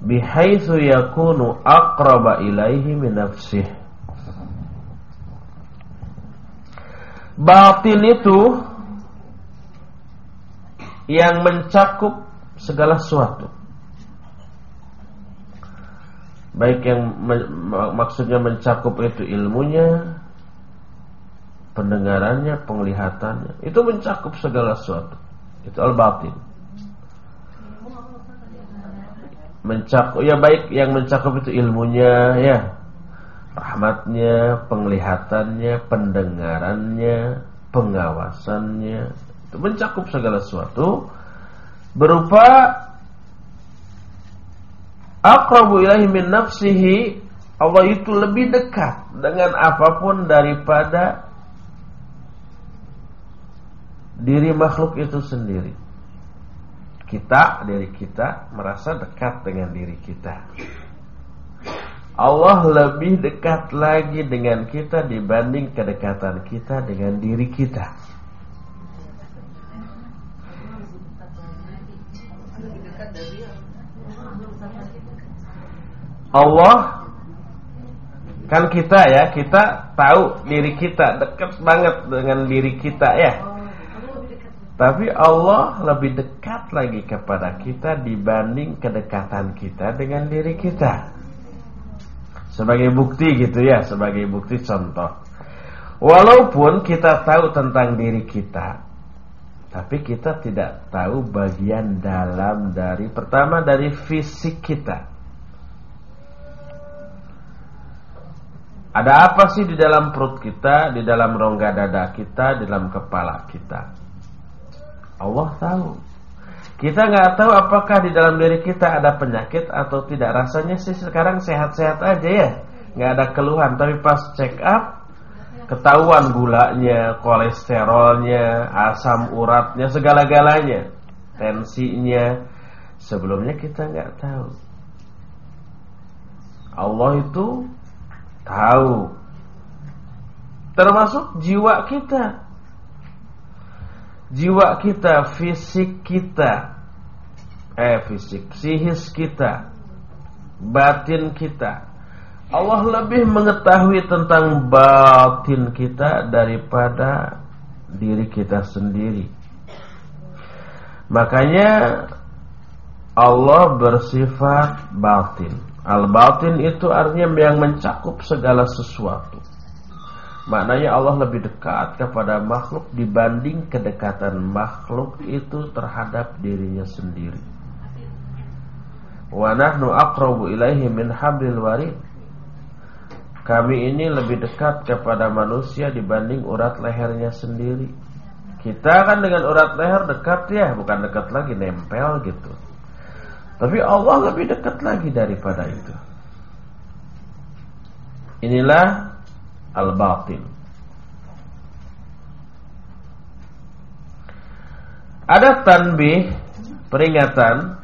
Speaker 1: bihaitsu yakunu aqraba ilaihi min. Batin itu yang mencakup segala sesuatu. Baik yang maksudnya mencakup itu ilmunya, pendengarannya, penglihatannya. Itu mencakup segala sesuatu. Itu al-batin. Mencakup ya baik yang mencakup itu ilmunya ya. Rahmatnya, penglihatannya, pendengarannya, pengawasannya. Itu mencakup segala sesuatu berupa aqrabu ilahi min nafsihi Allah itu lebih dekat dengan apa pun daripada diri makhluk itu sendiri. Kita, diri kita merasa dekat dengan diri kita. Allah lebih dekat lagi dengan kita dibanding kedekatan kita dengan diri kita. Allah kan kita ya, kita tahu diri kita dekat banget dengan diri kita ya. Tapi Allah lebih dekat lagi kepada kita dibanding kedekatan kita dengan diri kita. Sebagai bukti gitu ya, sebagai bukti contoh. Walaupun kita tahu tentang diri kita, tapi kita tidak tahu bagian dalam dari pertama dari fisik kita. Ada apa sih di dalam perut kita, di dalam rongga dada kita, di dalam kepala kita? Allah tahu. Kita nggak tahu apakah di dalam diri kita ada penyakit atau tidak. Rasanya sih sekarang sehat-sehat aja ya, nggak ada keluhan. Tapi pas check up, ketahuan gulanya, kolesterolnya, asam uratnya, segala-galanya, tensinya. Sebelumnya kita nggak tahu. Allah itu tahu. Termasuk jiwa kita jiwa kita, fisik kita, eh fisik, sihis kita, batin kita. Allah lebih mengetahui tentang batin kita daripada diri kita sendiri. Makanya Allah bersifat batin. Al-batin itu artinya yang mencakup segala sesuatu. Maknanya Allah lebih dekat kepada makhluk dibanding kedekatan makhluk itu terhadap dirinya sendiri. Wa nahnu aqrabu ilaihi min hablil warid. Kami ini lebih dekat kepada manusia dibanding urat lehernya sendiri. Kita kan dengan urat leher dekat ya, bukan dekat lagi nempel gitu. Tapi Allah lebih dekat lagi daripada itu. Inilah al-batin. Ada tanbih peringatan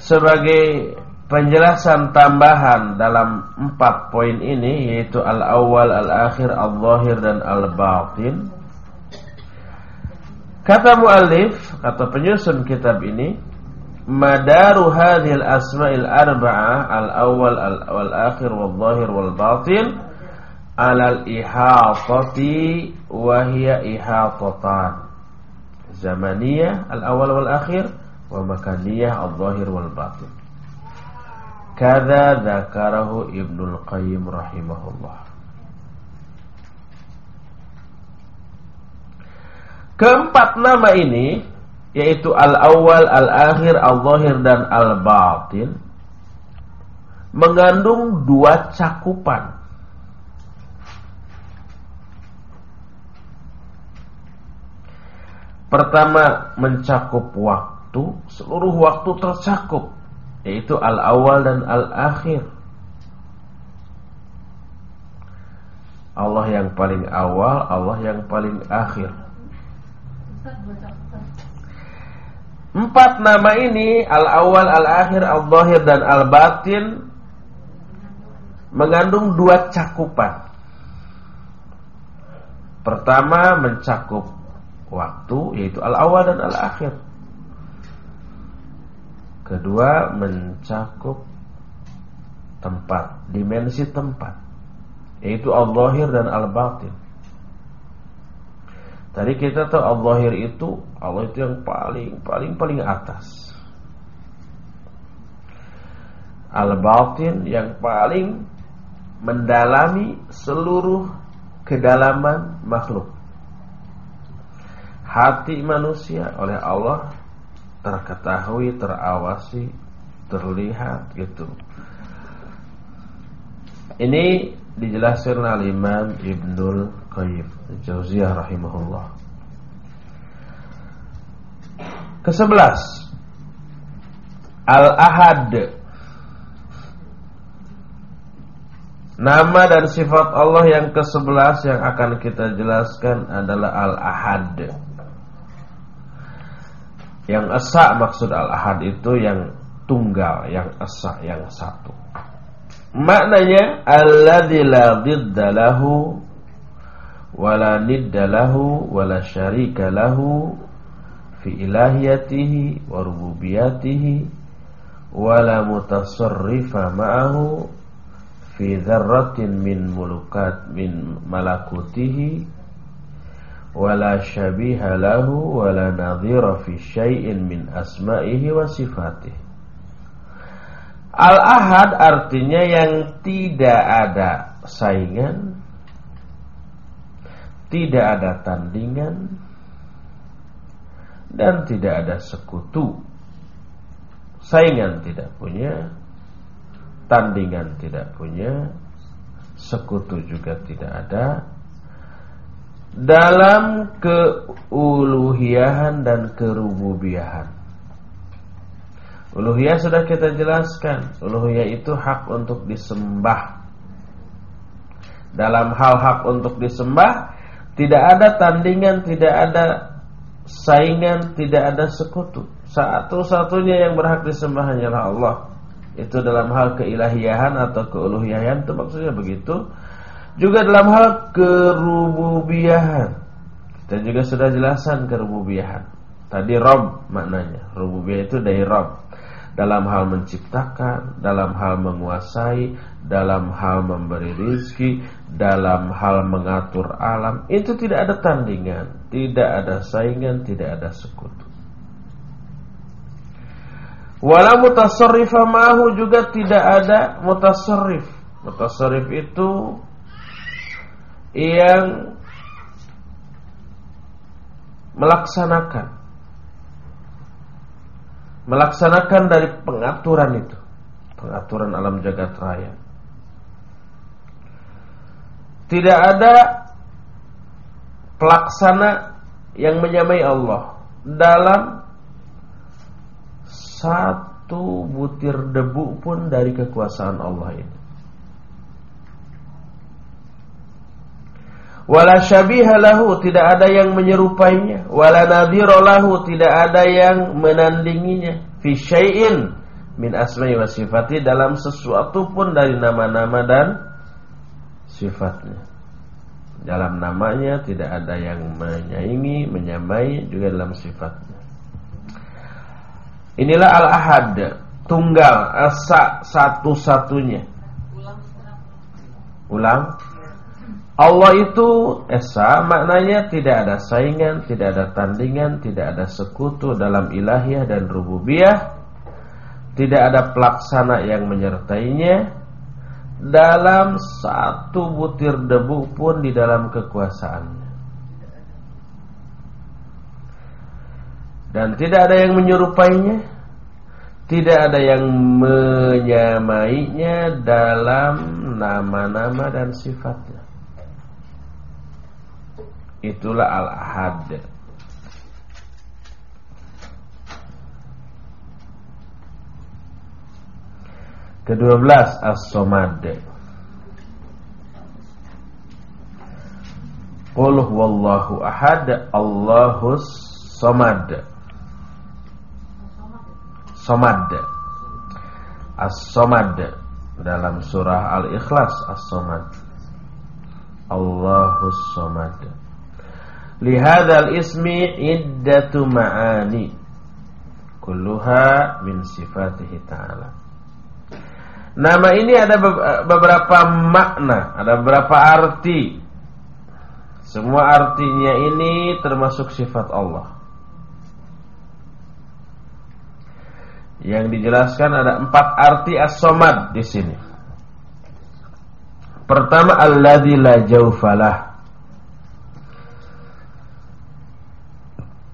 Speaker 1: sebagai penjelasan tambahan dalam empat poin ini yaitu al-awwal, al-akhir, al-zahir dan al-batin. Kata muallif, kata penyusun kitab ini, madaru hadhil asma'il arba'ah al-awwal al-akhir wal-zahir wal-batin alal ihatati wa hiya ihatatan zamaniyah al-awwal wal-akhir wa makaniyah al-zahir wal-batin kada dzakarahu Ibnu Qayyim rahimahullah Keempat nama ini yaitu al-awwal, al-akhir, al-zahir dan al-batin mengandung dua cakupan. Pertama mencakup waktu, seluruh waktu tercakup yaitu al-awwal dan al-akhir. Allah yang paling awal, Allah yang paling akhir. Empat nama ini al-awal, al-akhir, al-zahir dan al-batin mengandung dua cakupan. Pertama mencakup waktu yaitu al-awal dan al-akhir. Kedua mencakup tempat, dimensi tempat yaitu al-zahir dan al-batin. Tadi kita tahu al-zahir itu Allah itu yang paling paling paling atas. Al-batin yang paling mendalami seluruh kedalaman makhluk hati manusia oleh Allah terketahui, terawasi, terlihat gitu. Ini dijelaskan oleh Imam Ibnul Qayyim Jauziyah rahimahullah. Kesebelas Al-Ahad Nama dan sifat Allah yang ke-11 yang akan kita jelaskan adalah Al-Ahad. Yang esa maksud al-ahad itu yang tunggal, yang esa, yang satu. Maknanya alladzi la dhidda lahu wala nidda lahu wala syarika lahu fi ilahiyatihi wa rububiyatihi wala mutasarrifa ma'ahu fi dzarratin min mulukat min malakutihi wala syabiha lahu wala nadhira fi syai'in min asma'ihi wa sifatihi. Al-ahad artinya yang tidak ada saingan tidak ada tandingan dan tidak ada sekutu saingan tidak punya tandingan tidak punya sekutu juga tidak ada dalam keuluhiyahan dan kerububiyahan. Uluhiyah sudah kita jelaskan. Uluhiyah itu hak untuk disembah. Dalam hal hak untuk disembah, tidak ada tandingan, tidak ada saingan, tidak ada sekutu. Satu-satunya yang berhak disembah hanyalah Allah. Itu dalam hal keilahiyahan atau keuluhiyahan itu maksudnya begitu. Juga dalam hal kerububiyahan Kita juga sudah jelaskan kerububiyahan Tadi Rob maknanya Rububiyah itu dari Rob Dalam hal menciptakan Dalam hal menguasai Dalam hal memberi rizki Dalam hal mengatur alam Itu tidak ada tandingan Tidak ada saingan Tidak ada sekutu. Walau mutasarrifah mahu juga tidak ada mutasarrif. Mutasarrif itu yang melaksanakan melaksanakan dari pengaturan itu. Pengaturan alam jagat raya. Tidak ada pelaksana yang menyamai Allah dalam satu butir debu pun dari kekuasaan Allah ini Wala syabiha lahu tidak ada yang menyerupainya, wala nadhira lahu tidak ada yang menandinginya fi syai'in min asma'i wa sifati dalam sesuatu pun dari nama-nama dan sifatnya. Dalam namanya tidak ada yang menyaingi, menyamai juga dalam sifatnya. Inilah al-ahad, tunggal, asa satu-satunya. Ulang. Allah itu esa maknanya tidak ada saingan, tidak ada tandingan, tidak ada sekutu dalam ilahiyah dan rububiyah. Tidak ada pelaksana yang menyertainya dalam satu butir debu pun di dalam kekuasaannya. Dan tidak ada yang menyerupainya, tidak ada yang menyamainya dalam nama-nama dan sifatnya itulah al-ahad. Kedua belas As-Somad Qul huwallahu ahad Allahus somad Somad As-Somad Dalam surah Al-Ikhlas As-Somad Allahus somad Lihadal ismi iddatu ma'ani Kulluha min sifatihi ta'ala Nama ini ada beberapa makna, ada beberapa arti. Semua artinya ini termasuk sifat Allah. Yang dijelaskan ada empat arti as-somad di sini. Pertama alladzi la jaufalah.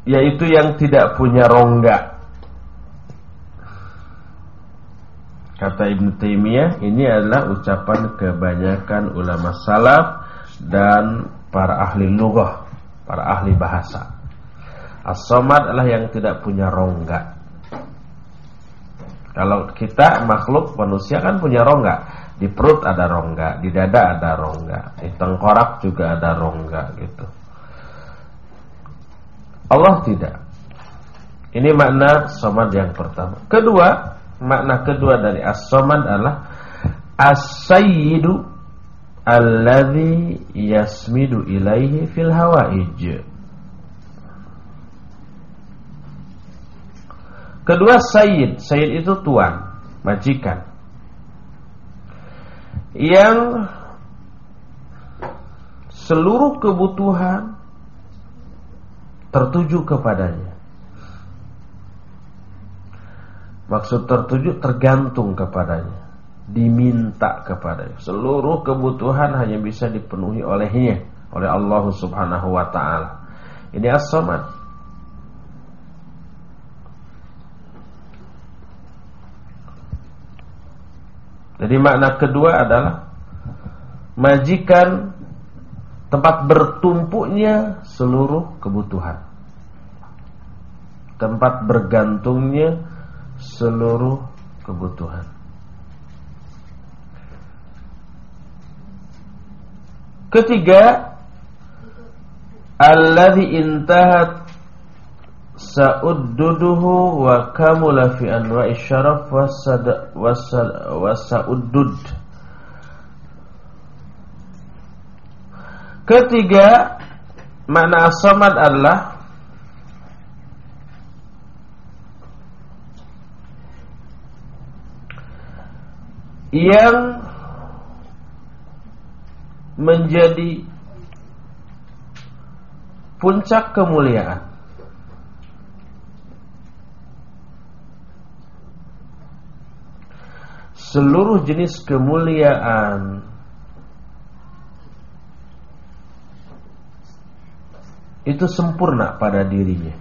Speaker 1: Yaitu yang tidak punya rongga. Kata Ibn Taimiyah ini adalah ucapan kebanyakan ulama salaf dan para ahli lughah, para ahli bahasa. As-samad adalah yang tidak punya rongga. Kalau kita makhluk manusia kan punya rongga. Di perut ada rongga, di dada ada rongga, di tengkorak juga ada rongga gitu. Allah tidak. Ini makna somad yang pertama. Kedua, makna kedua dari as-samad adalah as-sayyidu alladhi yasmidu ilaihi fil hawaij. Kedua sayyid, sayyid itu tuan, majikan. Yang seluruh kebutuhan tertuju kepadanya. Maksud tertuju tergantung kepadanya. Diminta kepadanya. Seluruh kebutuhan hanya bisa dipenuhi olehnya. Oleh Allah subhanahu wa ta'ala. Ini as-samad. Jadi makna kedua adalah Majikan Tempat bertumpuknya seluruh kebutuhan Tempat bergantungnya seluruh kebutuhan. Ketiga, alladhi intahat sa'udduduhu wa kamula fi anwa'i syaraf wasa'uddud. Ketiga, makna as-samad adalah yang menjadi puncak kemuliaan. Seluruh jenis kemuliaan itu sempurna pada dirinya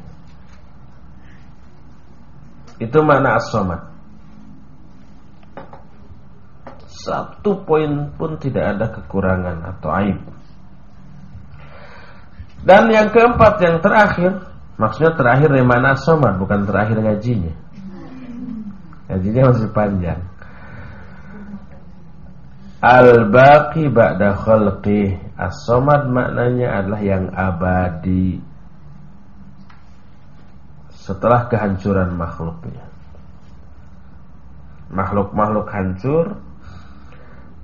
Speaker 1: itu makna as-samad satu poin pun tidak ada kekurangan atau aib. Dan yang keempat yang terakhir, maksudnya terakhir dari mana somad, bukan terakhir ngajinya. Ngajinya masih panjang. Al-baqi ba'da khalqi As-somad maknanya adalah yang abadi. Setelah kehancuran makhluknya. Makhluk-makhluk hancur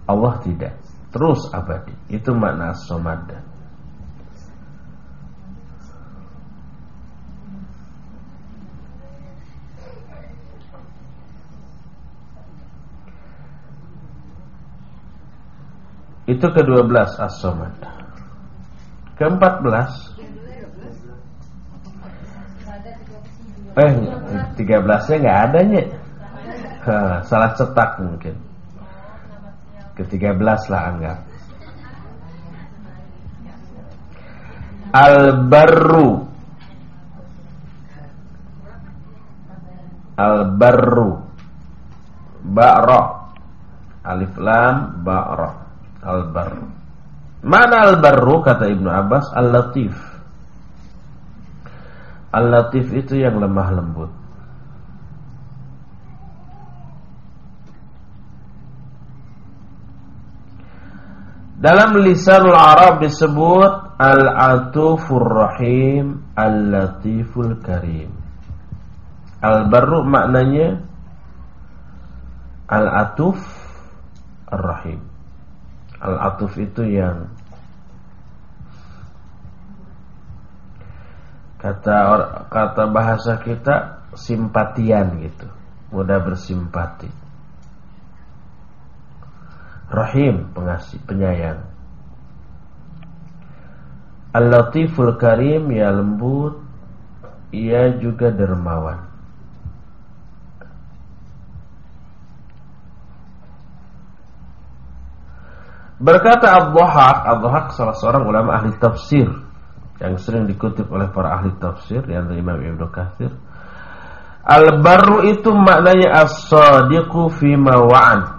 Speaker 1: Allah tidak. Terus abadi. Itu makna as-somad Itu ke-12 as-somad. Ke-14 Eh 13 nya gak adanya Salah cetak mungkin. Ke-13 lah anggap. Al-barru. Al-barru. Ba'ra. Alif lam Ba'ra Albar, Mana Albaru kata Ibnu Abbas? Al-Latif. Al-Latif itu yang lemah lembut. Dalam lisan Arab disebut Al-Atufur Rahim Al-Latiful Karim Al-Barru maknanya Al-Atuf Ar-Rahim Al-Atuf itu yang Kata kata bahasa kita simpatian gitu. Mudah bersimpati. Rahim pengasih penyayang. Al-Latiful Karim ya lembut Ia juga dermawan Berkata Abduhak Abduhak salah seorang ulama ahli tafsir Yang sering dikutip oleh para ahli tafsir Yang Imam Ibn Kathir Al-Barru itu maknanya As-sadiqu fima wa'an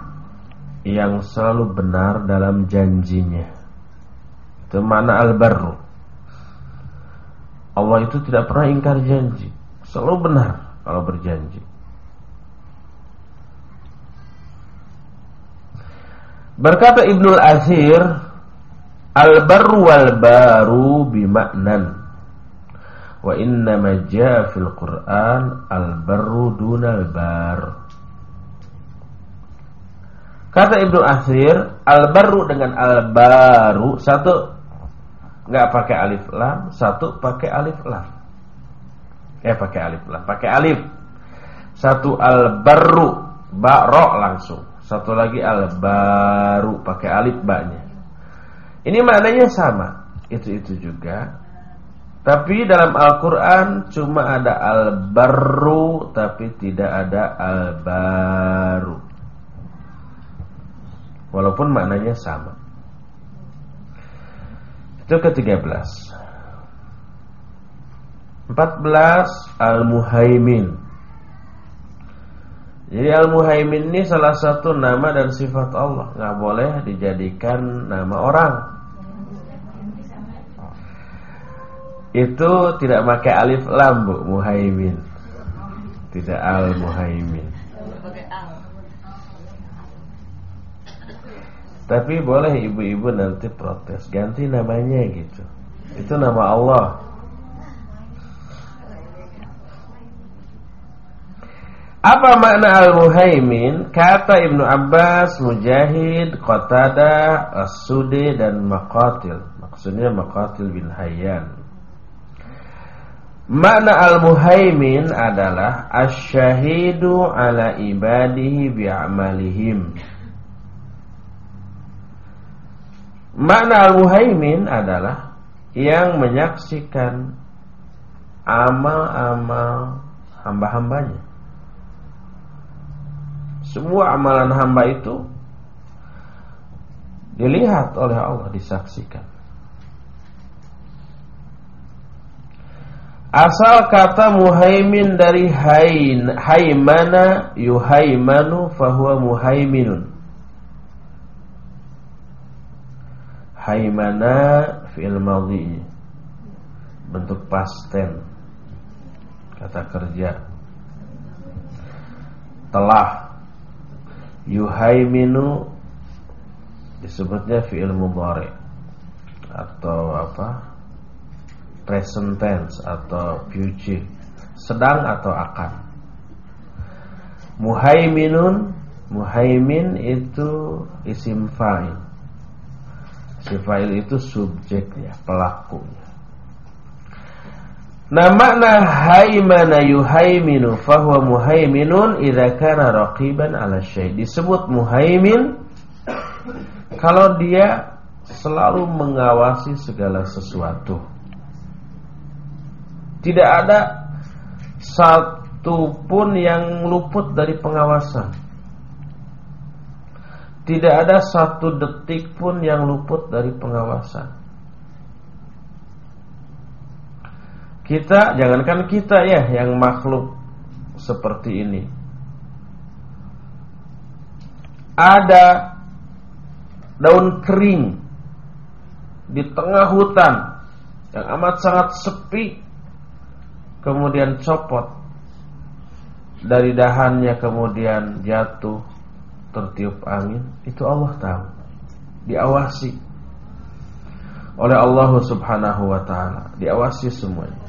Speaker 1: yang selalu benar dalam janjinya. Itu makna al-barru. Allah itu tidak pernah ingkar janji, selalu benar kalau berjanji. Berkata Ibnul Azhir, al-barru wal baru bimaknan. Wa inna ma fil Qur'an al-barru dunal bar. Kata Ibnu Asir, al-baru dengan al-baru satu nggak pakai alif lam, satu pakai alif lam. Ya pakai alif lam, pakai alif. Satu al-baru, ba langsung. Satu lagi al-baru pakai alif ba-nya. Ini maknanya sama. Itu-itu juga. Tapi dalam Al-Qur'an cuma ada al-baru tapi tidak ada al-baru walaupun maknanya sama. Itu ke-13. 14 Al-Muhaimin. Jadi Al-Muhaimin ini salah satu nama dan sifat Allah, nggak boleh dijadikan nama orang. Itu tidak pakai alif lam, Bu, Muhaimin. Tidak Al-Muhaimin. Tapi boleh ibu-ibu nanti protes Ganti namanya gitu Itu nama Allah Apa makna Al-Muhaimin? Kata Ibnu Abbas, Mujahid, Qatada, As-Sudi dan Maqatil Maksudnya Maqatil bin Hayyan Makna Al-Muhaimin adalah Asyahidu ala ibadihi bi'amalihim Makna al-muhaimin adalah yang menyaksikan amal-amal hamba-hambanya. Semua amalan hamba itu dilihat oleh Allah, disaksikan. Asal kata muhaimin dari hain, haimana yuhaimanu fahuwa muhaiminun. haimana fi'il madhi bentuk pasten kata kerja telah yuhaiminu disebutnya fi'il mudhari atau apa? Present tense atau future sedang atau akan. Muhaiminun muhaimin itu isim fa'il. Si fa'il itu subjeknya, pelakunya. Nah makna haimana yuhaiminu fahuwa muhaiminun idza kana raqiban ala syai. Disebut muhaimin kalau dia selalu mengawasi segala sesuatu. Tidak ada satu pun yang luput dari pengawasan. Tidak ada satu detik pun yang luput dari pengawasan. Kita, jangankan kita ya yang makhluk seperti ini. Ada daun kering di tengah hutan yang amat sangat sepi, kemudian copot dari dahannya kemudian jatuh tertiup angin itu Allah tahu diawasi oleh Allah Subhanahu wa taala, diawasi semuanya.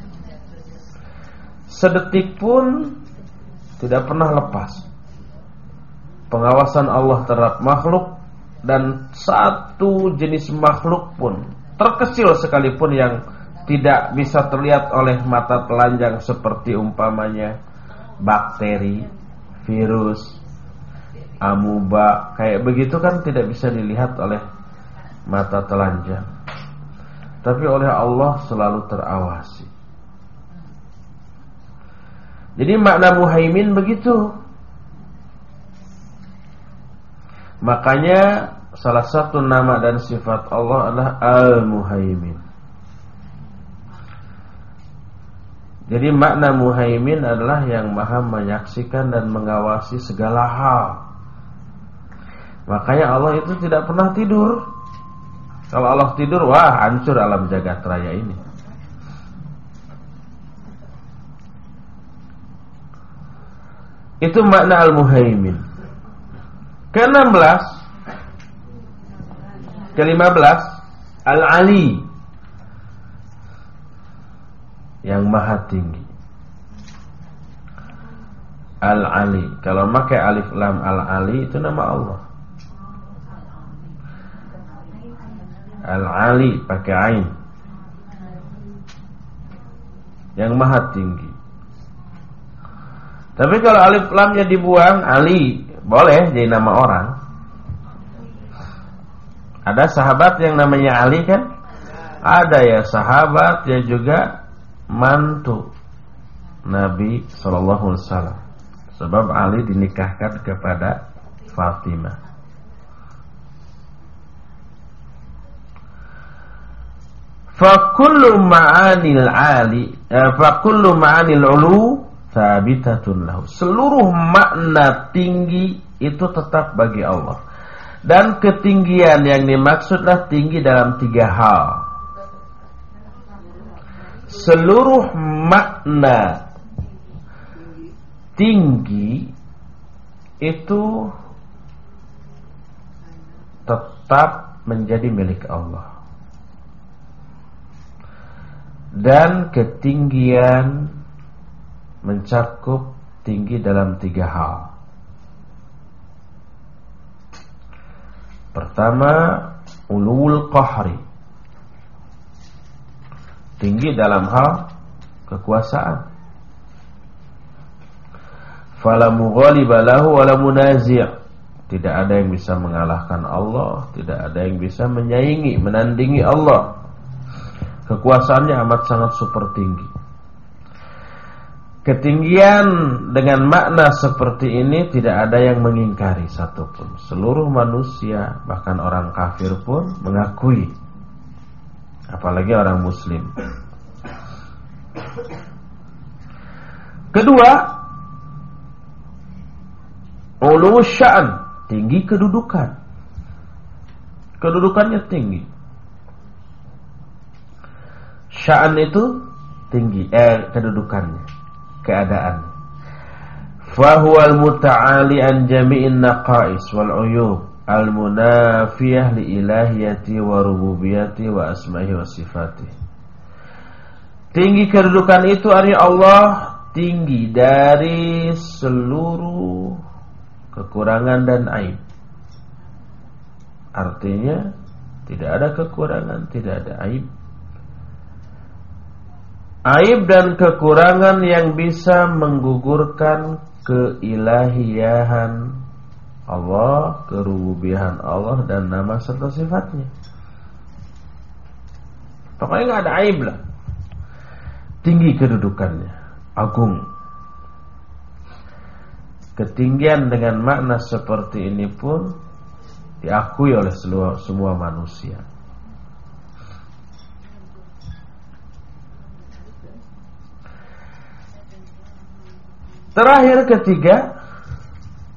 Speaker 1: Sedetik pun tidak pernah lepas. Pengawasan Allah terhadap makhluk dan satu jenis makhluk pun terkecil sekalipun yang tidak bisa terlihat oleh mata telanjang seperti umpamanya bakteri, virus, amuba, kayak begitu kan tidak bisa dilihat oleh mata telanjang. Tapi oleh Allah selalu terawasi. Jadi makna muhaimin begitu. Makanya salah satu nama dan sifat Allah adalah Al-Muhaimin. Jadi makna muhaimin adalah yang maha menyaksikan dan mengawasi segala hal. Makanya Allah itu tidak pernah tidur. Kalau Allah tidur, wah hancur alam jagat raya ini. Itu makna al-muhaimin. Ke-16 Ke-15 Al-Ali. Yang maha tinggi. Al-Ali. Kalau pakai alif lam Al-Ali itu nama Allah. Al-Ali pakai ain. Yang maha tinggi Tapi kalau alif lamnya dibuang Ali Boleh jadi nama orang. Ada sahabat yang namanya Ali kan? Ada ya sahabat ya juga Mantu Nabi Sallallahu Alaihi Wasallam. Sebab Ali dinikahkan kepada Fatimah. Fakullu ma'anil ali eh, Fakullu ma'anil ulu Sabitatun lahu. Seluruh makna tinggi Itu tetap bagi Allah. Dan ketinggian yang dimaksudlah Tinggi dalam tiga hal. Seluruh makna Tinggi Itu Tetap menjadi milik Allah. Dan ketinggian mencakup tinggi dalam tiga hal. Pertama, ulul qahri. Tinggi dalam hal kekuasaan. Fala mughaliba lahu wala munazi'. Tidak ada yang bisa mengalahkan Allah, tidak ada yang bisa menyaingi, menandingi Allah. Kekuasaannya amat sangat super tinggi. Ketinggian dengan makna seperti ini tidak ada yang mengingkari satupun. Seluruh manusia, bahkan orang kafir pun mengakui. Apalagi orang muslim. Kedua, ulu sya'an, tinggi kedudukan. Kedudukannya tinggi. Sya'an itu tinggi eh kedudukannya, keadaan. Fahuwal muta'ali an jami'in naqais wal uyub al munafiyah li ilahiyati wa rububiyati wa asma'i wa sifati. Tinggi kedudukan itu ari Allah tinggi dari seluruh kekurangan dan aib. Artinya tidak ada kekurangan, tidak ada aib Aib dan kekurangan yang bisa menggugurkan keilahiyahan Allah, kerububihan Allah dan nama serta sifatnya. Pokoknya nggak ada aib lah. Tinggi kedudukannya, agung. Ketinggian dengan makna seperti ini pun diakui oleh seluruh, semua manusia. Terakhir ketiga.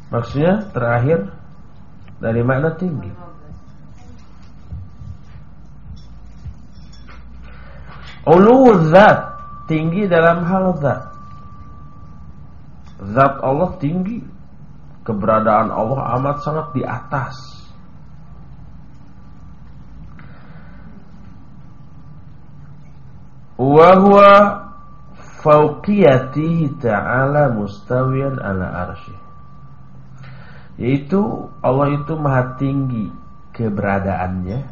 Speaker 1: Maksudnya terakhir Dari makna tinggi. Ulu Tinggi dalam hal zat. Zat Allah tinggi. Keberadaan Allah amat sangat di atas. Wa huwa fauqiyatihi ta'ala mustawiyan ala arsy yaitu Allah itu maha tinggi keberadaannya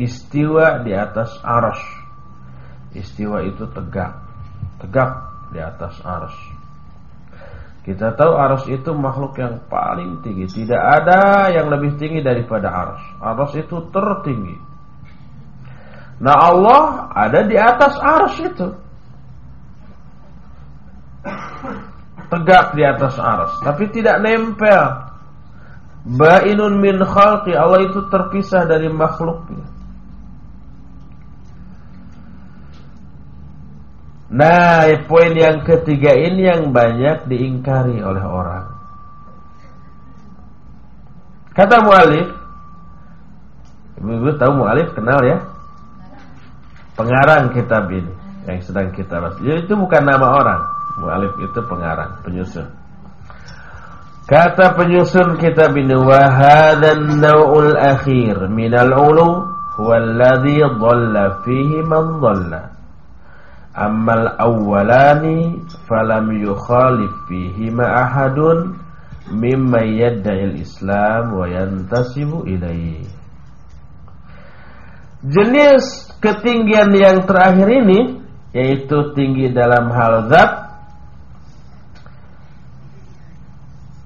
Speaker 1: istiwa di atas arsy istiwa itu tegak tegak di atas arsy kita tahu arus itu makhluk yang paling tinggi. Tidak ada yang lebih tinggi daripada arus. Arus itu tertinggi. Nah Allah ada di atas arus itu. Tegak di atas arus. Tapi tidak nempel. Ba'inun min khalqi. Allah itu terpisah dari makhluknya. Nah, poin yang ketiga ini yang banyak diingkari oleh orang. Kata mu'alif, ibu-ibu tahu mu'alif kenal ya? Pengarang kitab ini yang sedang kita bahas. Jadi itu bukan nama orang. Mu'alif itu pengarang, penyusun. Kata penyusun kitab ini wa hadzal naw'ul akhir minal ulu huwa alladhi dhalla fihi man dhalla. Amal awwalani falam yukhalif fihi ma ahadun mimma yadda'il Islam wa yantasibu ilaihi. Jenis ketinggian yang terakhir ini yaitu tinggi dalam hal zat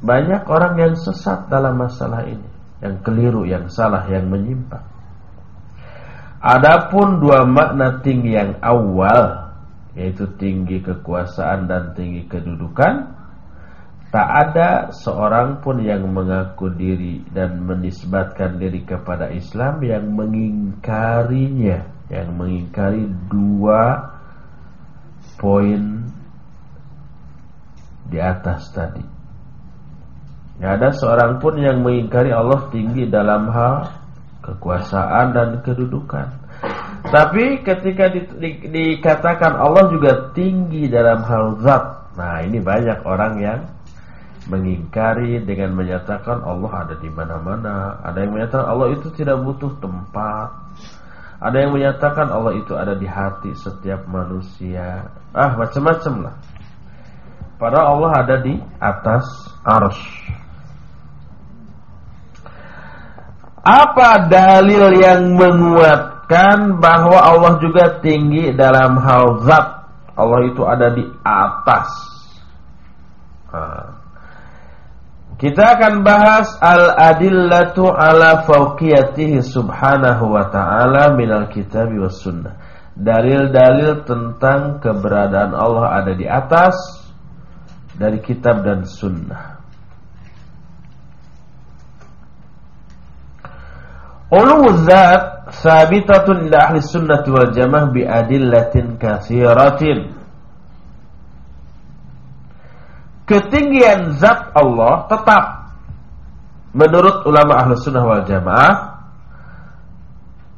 Speaker 1: banyak orang yang sesat dalam masalah ini, yang keliru, yang salah, yang menyimpang. Adapun dua makna tinggi yang awal yaitu tinggi kekuasaan dan tinggi kedudukan tak ada seorang pun yang mengaku diri dan menisbatkan diri kepada Islam yang mengingkarinya yang mengingkari dua poin di atas tadi tidak ada seorang pun yang mengingkari Allah tinggi dalam hal kekuasaan dan kedudukan tapi ketika di, di, dikatakan Allah juga tinggi dalam hal zat. Nah, ini banyak orang yang mengingkari dengan menyatakan Allah ada di mana-mana. Ada yang menyatakan Allah itu tidak butuh tempat. Ada yang menyatakan Allah itu ada di hati setiap manusia. Ah, macam-macam lah. Padahal Allah ada di atas arsh. Apa dalil yang menguat kan bahwa Allah juga tinggi dalam hal zat. Allah itu ada di atas. Kita akan bahas al-adillatu ala fawqiyatihi subhanahu wa ta'ala minal kitab wa sunnah. Dalil-dalil tentang keberadaan Allah ada di atas dari kitab dan sunnah. Ulu zat sabitatun ahli sunnati wal jamaah bi adillatin kathiratin. Ketinggian zat Allah tetap menurut ulama ahli sunnah wal jamaah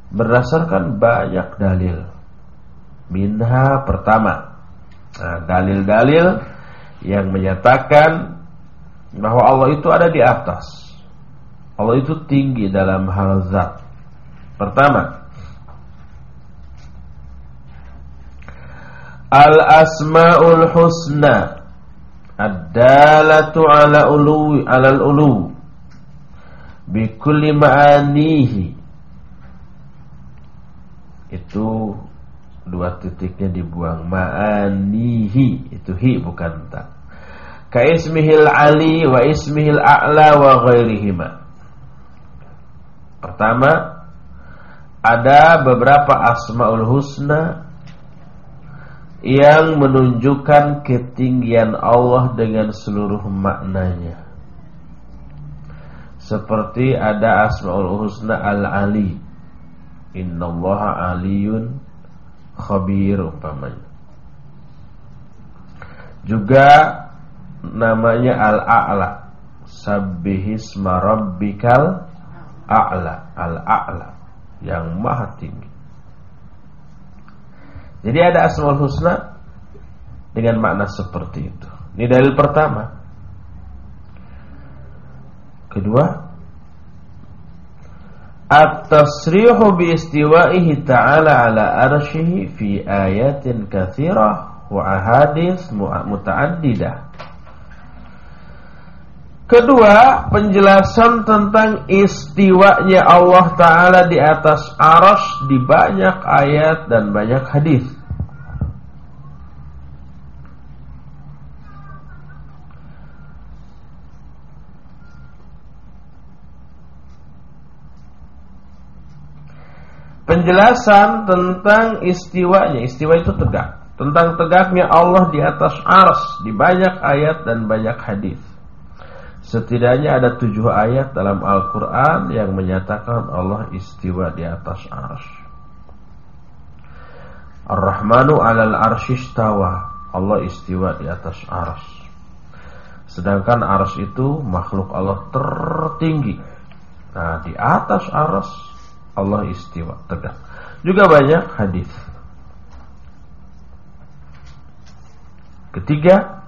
Speaker 1: berdasarkan banyak dalil. Minha pertama, nah, dalil-dalil nah, yang menyatakan bahwa Allah itu ada di atas. Allah itu tinggi dalam hal zat. Pertama, Al-asmaul husna ad-dalatu ala ulu ala al-ulu bi kulli ma'anihi. Itu dua titiknya dibuang ma'anihi itu hi bukan ta. Ka ismihil ali wa ismihil a'la wa ghairihima. Pertama, ada beberapa asmaul husna yang menunjukkan ketinggian Allah dengan seluruh maknanya. Seperti ada asmaul husna al-ali. Innallaha aliyun khabir umpamanya. Juga namanya al-a'la. Sabbihisma rabbikal a'la al-a'la yang maha tinggi. Jadi ada asmaul husna dengan makna seperti itu. Ini dalil pertama. Kedua, At-tasrihu bi istiwa'ihi ta'ala ala arshihi fi ayatin kathirah wa ahadith muta'addidah. Kedua, penjelasan tentang istiwanya Allah Ta'ala di atas aras di banyak ayat dan banyak hadis. Penjelasan tentang istiwanya Istiwa itu tegak Tentang tegaknya Allah di atas ars Di banyak ayat dan banyak hadis. Setidaknya ada tujuh ayat dalam Al-Quran Yang menyatakan Allah istiwa di atas ars Ar-Rahmanu alal arsyistawa Allah istiwa di atas ars Sedangkan ars itu makhluk Allah tertinggi Nah di atas ars Allah istiwa tegak. Juga banyak hadis. Ketiga,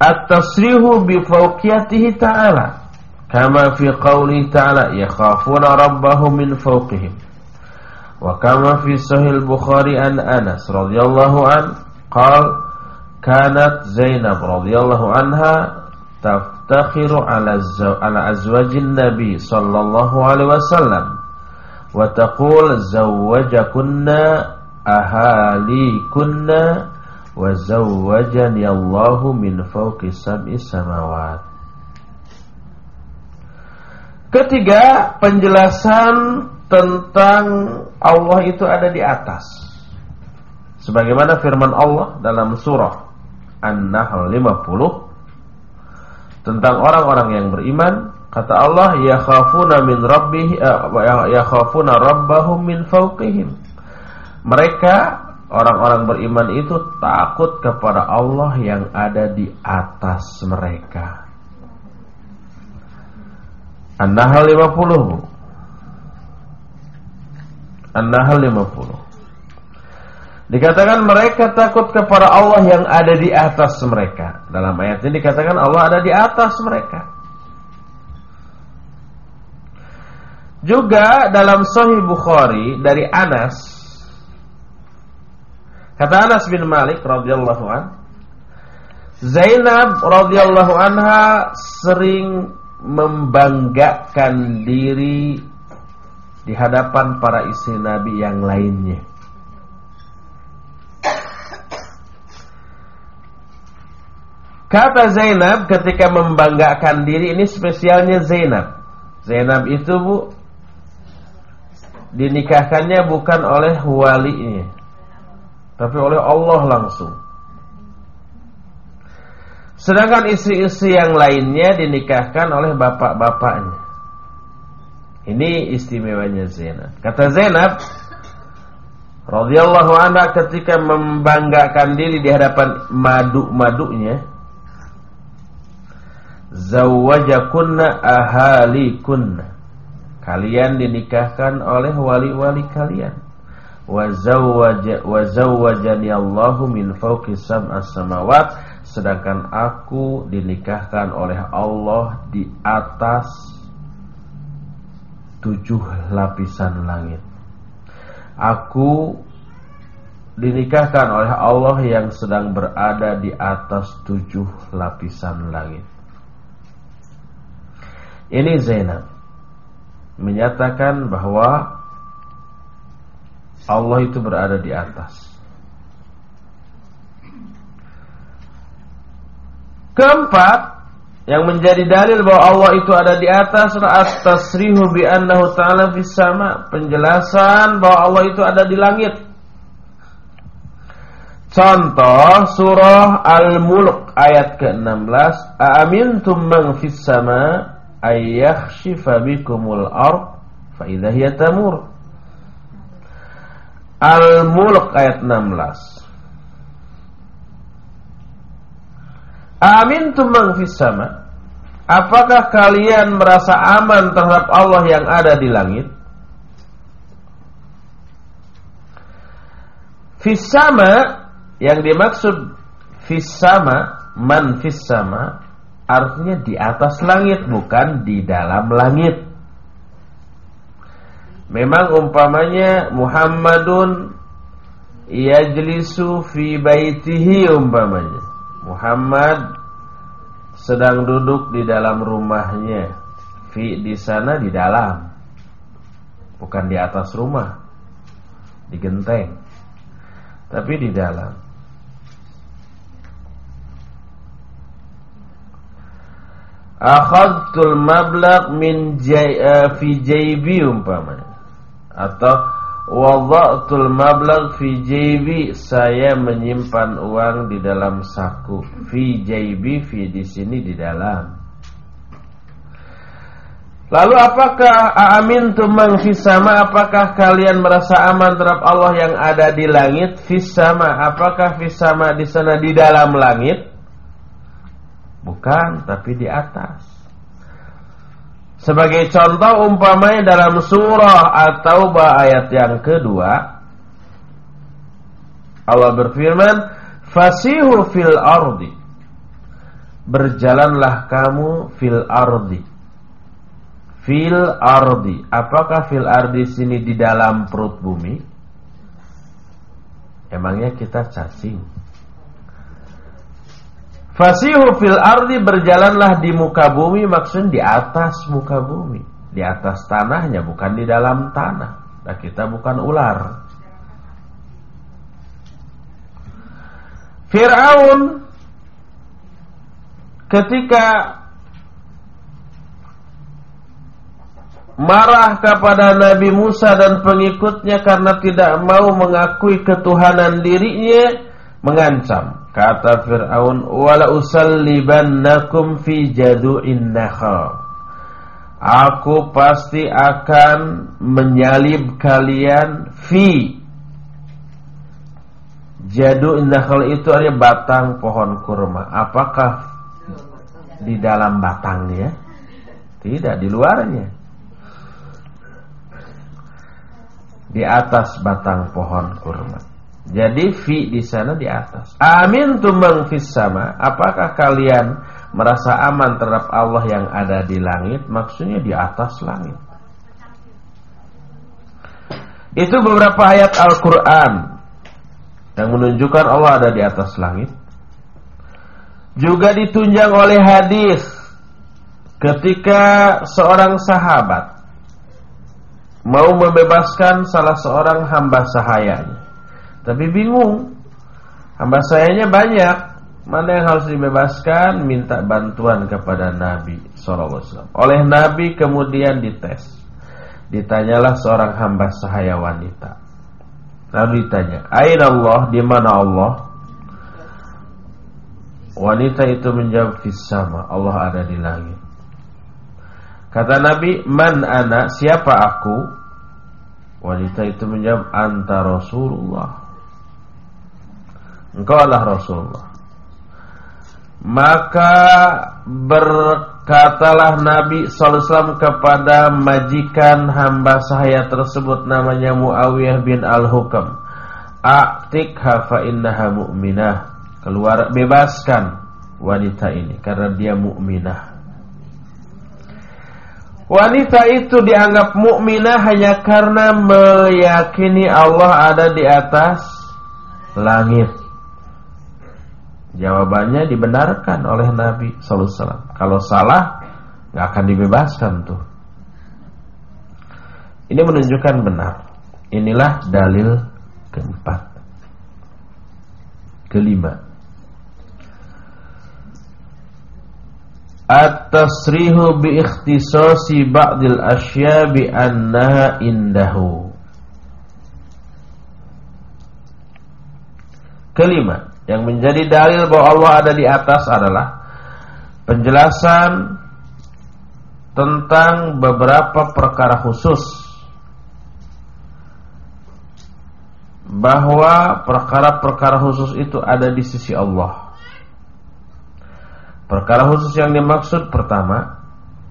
Speaker 1: at-tasrihu bi fawqiyatihi ta'ala kama fi qawli ta'ala yakhafuna rabbahum min fawqihim wa kama fi sahih al-bukhari an Anas radhiyallahu an qala kanat Zainab radhiyallahu anha taftakhiru ala ala azwajin nabi sallallahu alaihi wasallam wa taqul zawwajakunna ahalikunna wa zawwajani Allahu min fawqi sab'i samawat Ketiga, penjelasan tentang Allah itu ada di atas. Sebagaimana firman Allah dalam surah An-Nahl 50 tentang orang-orang yang beriman kata Allah ya khafuna min rabbih ya khafuna rabbahum min fawqihim mereka orang-orang beriman itu takut kepada Allah yang ada di atas mereka An-Nahl 50 An-Nahl 50 Dikatakan mereka takut kepada Allah yang ada di atas mereka. Dalam ayat ini dikatakan Allah ada di atas mereka. Juga dalam Sahih Bukhari dari Anas kata Anas bin Malik radhiyallahu an Zainab radhiyallahu anha sering membanggakan diri di hadapan para istri Nabi yang lainnya. Kata Zainab ketika membanggakan diri ini spesialnya Zainab. Zainab itu bu dinikahkannya bukan oleh walinya, tapi oleh Allah langsung. Sedangkan istri-istri yang lainnya dinikahkan oleh bapak-bapaknya. Ini istimewanya Zainab. Kata Zainab radhiyallahu anha ketika membanggakan diri di hadapan madu-madunya, Zawajakunna ahalikunna Kalian dinikahkan oleh wali-wali kalian Wa zawwajani Allahu min fawqi sab'as samawat. Sedangkan aku dinikahkan oleh Allah di atas tujuh lapisan langit. Aku dinikahkan oleh Allah yang sedang berada di atas tujuh lapisan langit. Ini Zainab menyatakan bahwa Allah itu berada di atas. Keempat, yang menjadi dalil bahwa Allah itu ada di atas at-tasrihu bi annahu ta'ala fis sama, penjelasan bahwa Allah itu ada di langit. Contoh surah Al-Mulk ayat ke-16, "Aamintum man fis sama' ayyakhshifa bikumul ard fa tamur. Al-Mulk ayat 16. Amin tumang fis sama. Apakah kalian merasa aman terhadap Allah yang ada di langit? Fis sama yang dimaksud fis sama man fis sama Artinya di atas langit bukan di dalam langit. Memang umpamanya Muhammadun yajlisu fi baitihi umpamanya. Muhammad sedang duduk di dalam rumahnya. Fi di sana di dalam. Bukan di atas rumah. Di genteng. Tapi di dalam. Akhadtul mablagh min jay, uh, fi jaybi umpamanya atau wada'tul mablagh fi jaybi saya menyimpan uang di dalam saku. Fi jaybi fi di sini di dalam. Lalu apakah amin tumang fisama apakah kalian merasa aman terhadap Allah yang ada di langit? Fisama apakah fisama di sana di dalam langit? Bukan tapi di atas sebagai contoh umpamanya dalam surah atau ayat yang kedua Allah berfirman Fasihu fil ardi. Berjalanlah kamu fil ardi. Fil ardi. Apakah fil ardi sini di dalam perut bumi? Emangnya kita cacing Fasihu fil ardi berjalanlah di muka bumi maksudnya di atas muka bumi, di atas tanahnya bukan di dalam tanah. Nah, kita bukan ular. Fir'aun ketika marah kepada Nabi Musa dan pengikutnya karena tidak mau mengakui ketuhanan dirinya, mengancam Kata Fir'aun, "Wala usallibannakum fi jadu'in nakhal." Aku pasti akan menyalib kalian fi jadu'in nakhal itu ada batang pohon kurma. Apakah di dalam batangnya? Tidak, di luarnya. Di atas batang pohon kurma. Jadi fi di sana di atas. Amin tumang fis sama. Apakah kalian merasa aman terhadap Allah yang ada di langit? Maksudnya di atas langit. Itu beberapa ayat Al-Quran yang menunjukkan Allah ada di atas langit. Juga ditunjang oleh hadis ketika seorang sahabat mau membebaskan salah seorang hamba sahayanya. Tapi bingung. Hamba sayanya banyak. Mana yang harus dibebaskan? Minta bantuan kepada Nabi SAW. Oleh Nabi kemudian dites. Ditanyalah seorang hamba sahaya wanita. Lalu ditanya, Aina Allah, di mana Allah? Wanita itu menjawab Fisama, Allah ada di langit Kata Nabi Man anak, siapa aku? Wanita itu menjawab Anta Rasulullah Engkau adalah Rasulullah Maka berkatalah Nabi SAW kepada majikan hamba sahaya tersebut namanya Muawiyah bin Al-Hukam A'tikha fa innaha mu'minah Keluar bebaskan wanita ini karena dia mukminah. Wanita itu dianggap mukminah hanya karena meyakini Allah ada di atas langit. Jawabannya dibenarkan oleh Nabi Sallallahu Alaihi Wasallam. Kalau salah, nggak akan dibebaskan tuh. Ini menunjukkan benar. Inilah dalil keempat. Kelima. At-tasrihu bi ikhtisasi ba'dil asya bi annaha indahu. Kelima, yang menjadi dalil bahwa Allah ada di atas adalah penjelasan tentang beberapa perkara khusus bahwa perkara-perkara khusus itu ada di sisi Allah. Perkara khusus yang dimaksud pertama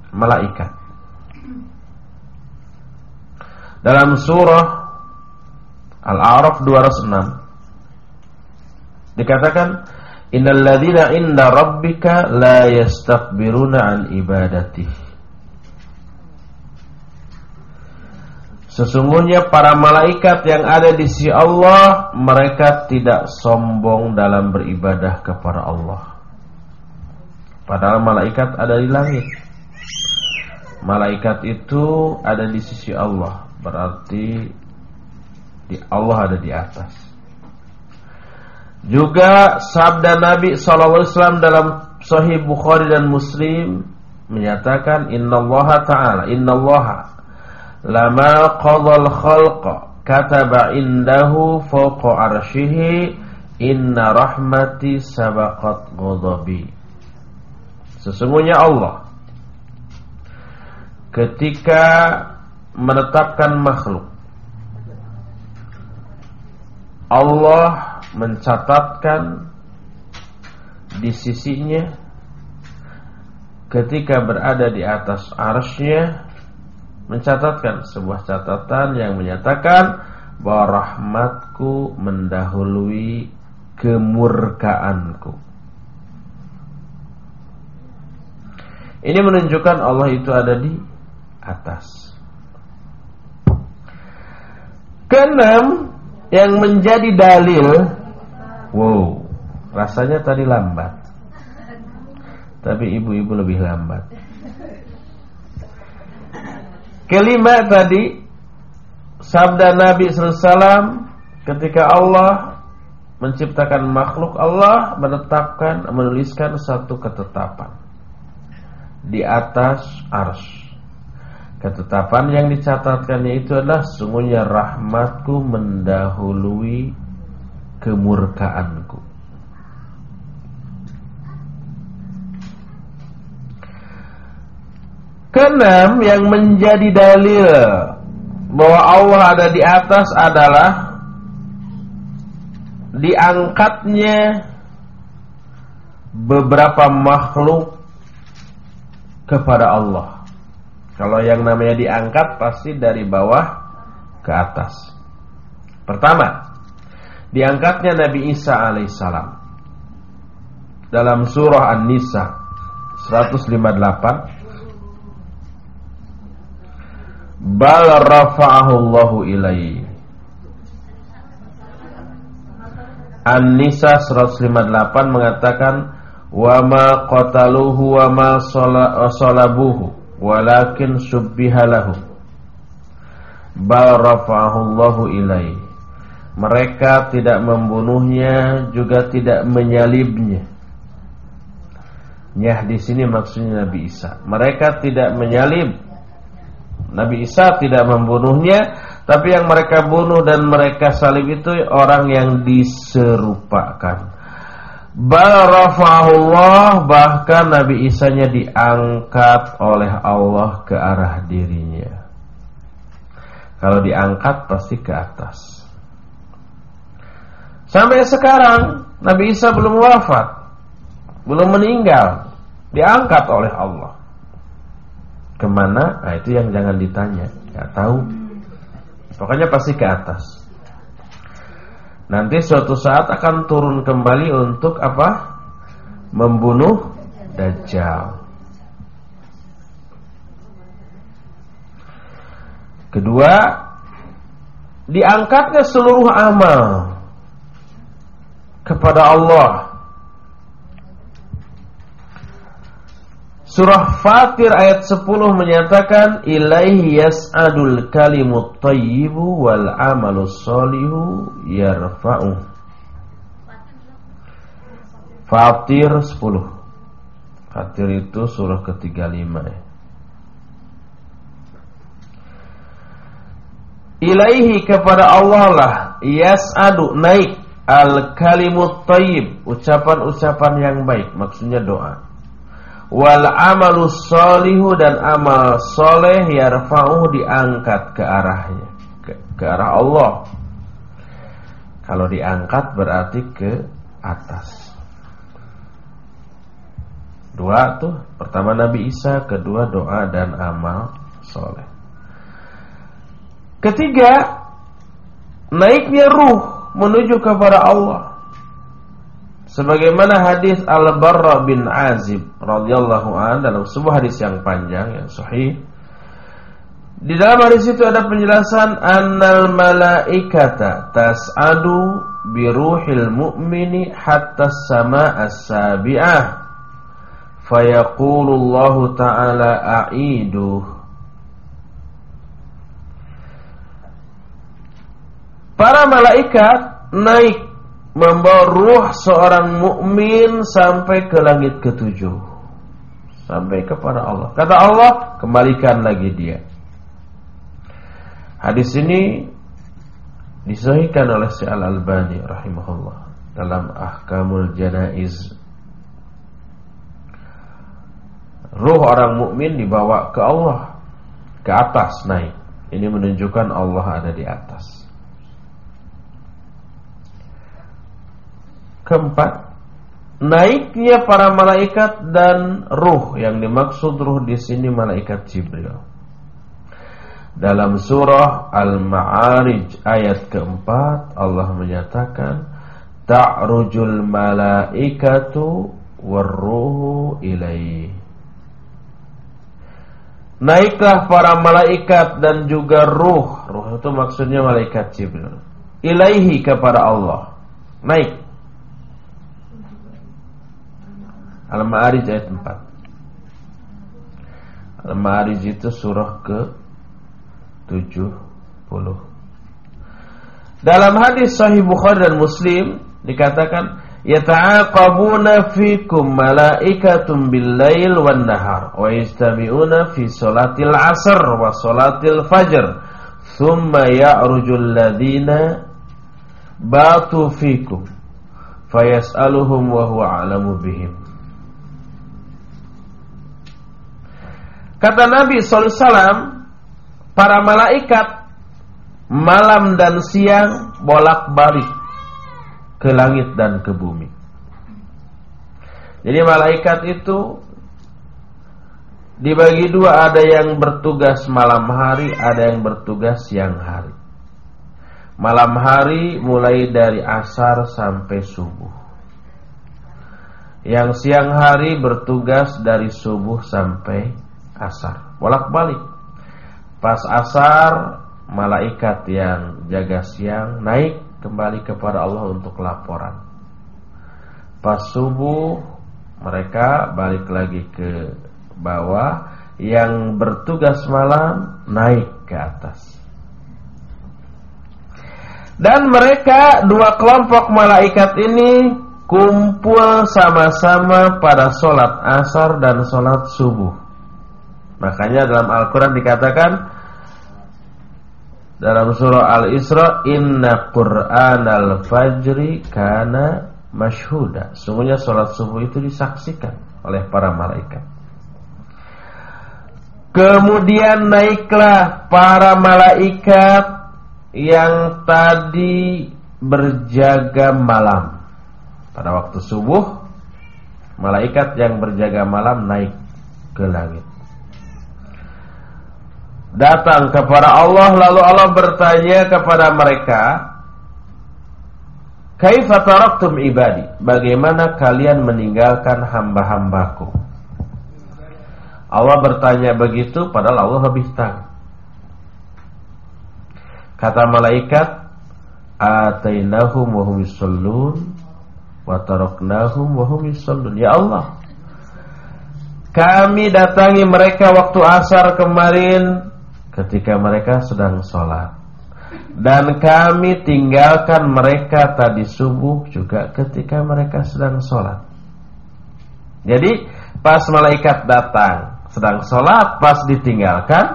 Speaker 1: malaikat. Dalam surah Al-A'raf 206 Dikatakan innal ladzina inda rabbika la yastakbiruna an ibadati. Sesungguhnya para malaikat yang ada di sisi Allah Mereka tidak sombong dalam beribadah kepada Allah. Padahal malaikat ada di langit. Malaikat itu ada di sisi Allah Berarti di Allah ada di atas Juga sabda Nabi SAW dalam Sahih Bukhari dan Muslim Menyatakan Inna Allah Ta'ala Inna Allah lama qadal khalqa kataba indahu fawqa arshihi inna rahmati sabaqat ghadabi. Sesungguhnya Allah ketika menetapkan makhluk Allah mencatatkan di sisinya ketika berada di atas arsnya mencatatkan sebuah catatan yang menyatakan bahwa rahmatku mendahului kemurkaanku. Ini menunjukkan Allah itu ada di atas. Keenam yang menjadi dalil, wow, rasanya tadi lambat, tapi ibu-ibu lebih lambat. Kelima tadi sabda Nabi SAW ketika Allah menciptakan makhluk Allah menetapkan menuliskan satu ketetapan di atas ars. Ketetapan yang dicatatkannya itu adalah sungguhnya rahmatku mendahului kemurkaanku. Keenam yang menjadi dalil bahwa Allah ada di atas adalah diangkatnya beberapa makhluk kepada Allah. Kalau yang namanya diangkat pasti dari bawah ke atas. Pertama, diangkatnya Nabi Isa alaihissalam. Dalam surah An-Nisa 158 bal rafa'ahu Allahu ilaihi. An-Nisa 158 mengatakan wa ma qataluhu wa ma salabuhu walakin subbiha lahu. Bal rafa'ahu Allahu ilaihi mereka tidak membunuhnya juga tidak menyalibnya. Nyah di sini maksudnya Nabi Isa. Mereka tidak menyalib. Nabi Isa tidak membunuhnya Tapi yang mereka bunuh dan mereka salib itu Orang yang diserupakan. Balarafahullah Bahkan Nabi Isa-nya diangkat oleh Allah ke arah dirinya. Kalau diangkat pasti ke atas Sampai sekarang Nabi Isa belum wafat Belum meninggal Diangkat oleh Allah. Ke mana? Nah itu yang jangan ditanya Gak tahu. Pokoknya pasti ke atas. Nanti suatu saat akan turun kembali untuk apa? Membunuh Dajjal. Kedua Diangkatnya seluruh amal Kepada Allah Surah Fatir ayat 10 menyatakan ilaihi yas'adul kalimut thayyibu wal amalus solihu yarfa'u. Fatir 10. Fatir itu surah ke-35 ya. Ilaihi kepada Allah lah yas'adu naik al kalimut thayyib, ucapan-ucapan yang baik, maksudnya doa. Wal amalu solihu dan amal soleh yarfa'uh diangkat ke arahnya. Ke, ke arah Allah. Kalau diangkat berarti ke atas. Dua tuh pertama Nabi Isa kedua doa dan amal soleh. Ketiga naiknya ruh menuju kepada Allah Sebagaimana hadis Al-Barra bin Azib radhiyallahu an dalam sebuah hadis yang panjang yang sahih Di dalam hadis itu ada penjelasan annal malaikata tas'adu biruhil mu'mini hatta sama as-sabi'ah. Fayaqulu Allah Ta'ala a'iduh. Para malaikat naik membawa ruh seorang mukmin sampai ke langit ketujuh. Sampai kepada Allah. Kata Allah, kembalikan lagi dia. Hadis ini disahihkan oleh Syekh Al-Albani rahimahullah dalam Ahkamul Janaiz. Ruh orang mukmin dibawa ke Allah, ke atas naik. Ini menunjukkan Allah ada di atas. Keempat, naiknya para malaikat dan ruh yang dimaksud ruh di sini malaikat Jibril. Dalam surah Al-Ma'arij ayat keempat Allah menyatakan ta'rujul malaikatu warruhu ilaih. Naiklah para malaikat dan juga ruh. Ruh itu maksudnya malaikat Jibril. Ilaihi kepada Allah. Naik Al-Ma'arij ayat 4 Al-Ma'arij itu surah ke 70 Dalam hadis sahih Bukhari dan Muslim Dikatakan Yata'aqabuna fikum malaikatum bil-lail wan nahar Wa yastami'una fi salatil asr wa salatil fajr Thumma ya'rujul ladhina Batu fikum Fayas'aluhum wa huwa a'lamu bihim Kata Nabi SAW, para malaikat malam dan siang bolak-balik ke langit dan ke bumi. Jadi malaikat itu dibagi dua, ada yang bertugas malam hari, ada yang bertugas siang hari. Malam hari mulai dari asar sampai subuh. Yang siang hari bertugas dari subuh sampai asar. Bolak-balik. Pas asar malaikat yang jaga siang naik kembali kepada Allah untuk laporan. Pas subuh mereka balik lagi ke bawah. Yang bertugas malam naik ke atas. Dan mereka dua kelompok malaikat ini kumpul sama-sama pada sholat asar dan sholat subuh Makanya dalam Al-Quran dikatakan dalam surah Al-Isra Inna Qur'an al-Fajri kana masyhuda. Sungguhnya sholat subuh itu disaksikan oleh para malaikat. Kemudian naiklah para malaikat yang tadi berjaga malam. Pada waktu subuh, malaikat yang berjaga malam naik ke langit datang kepada Allah lalu Allah bertanya kepada mereka Kaifa taraktum ibadi? Bagaimana kalian meninggalkan hamba-hambaku? Allah bertanya begitu padahal Allah lebih tahu. Kata malaikat Atainahum wa hum yusallun. Ya Allah Kami datangi mereka waktu asar kemarin ketika mereka sedang sholat. Dan kami tinggalkan mereka tadi subuh juga ketika mereka sedang sholat. Jadi pas malaikat datang sedang sholat pas ditinggalkan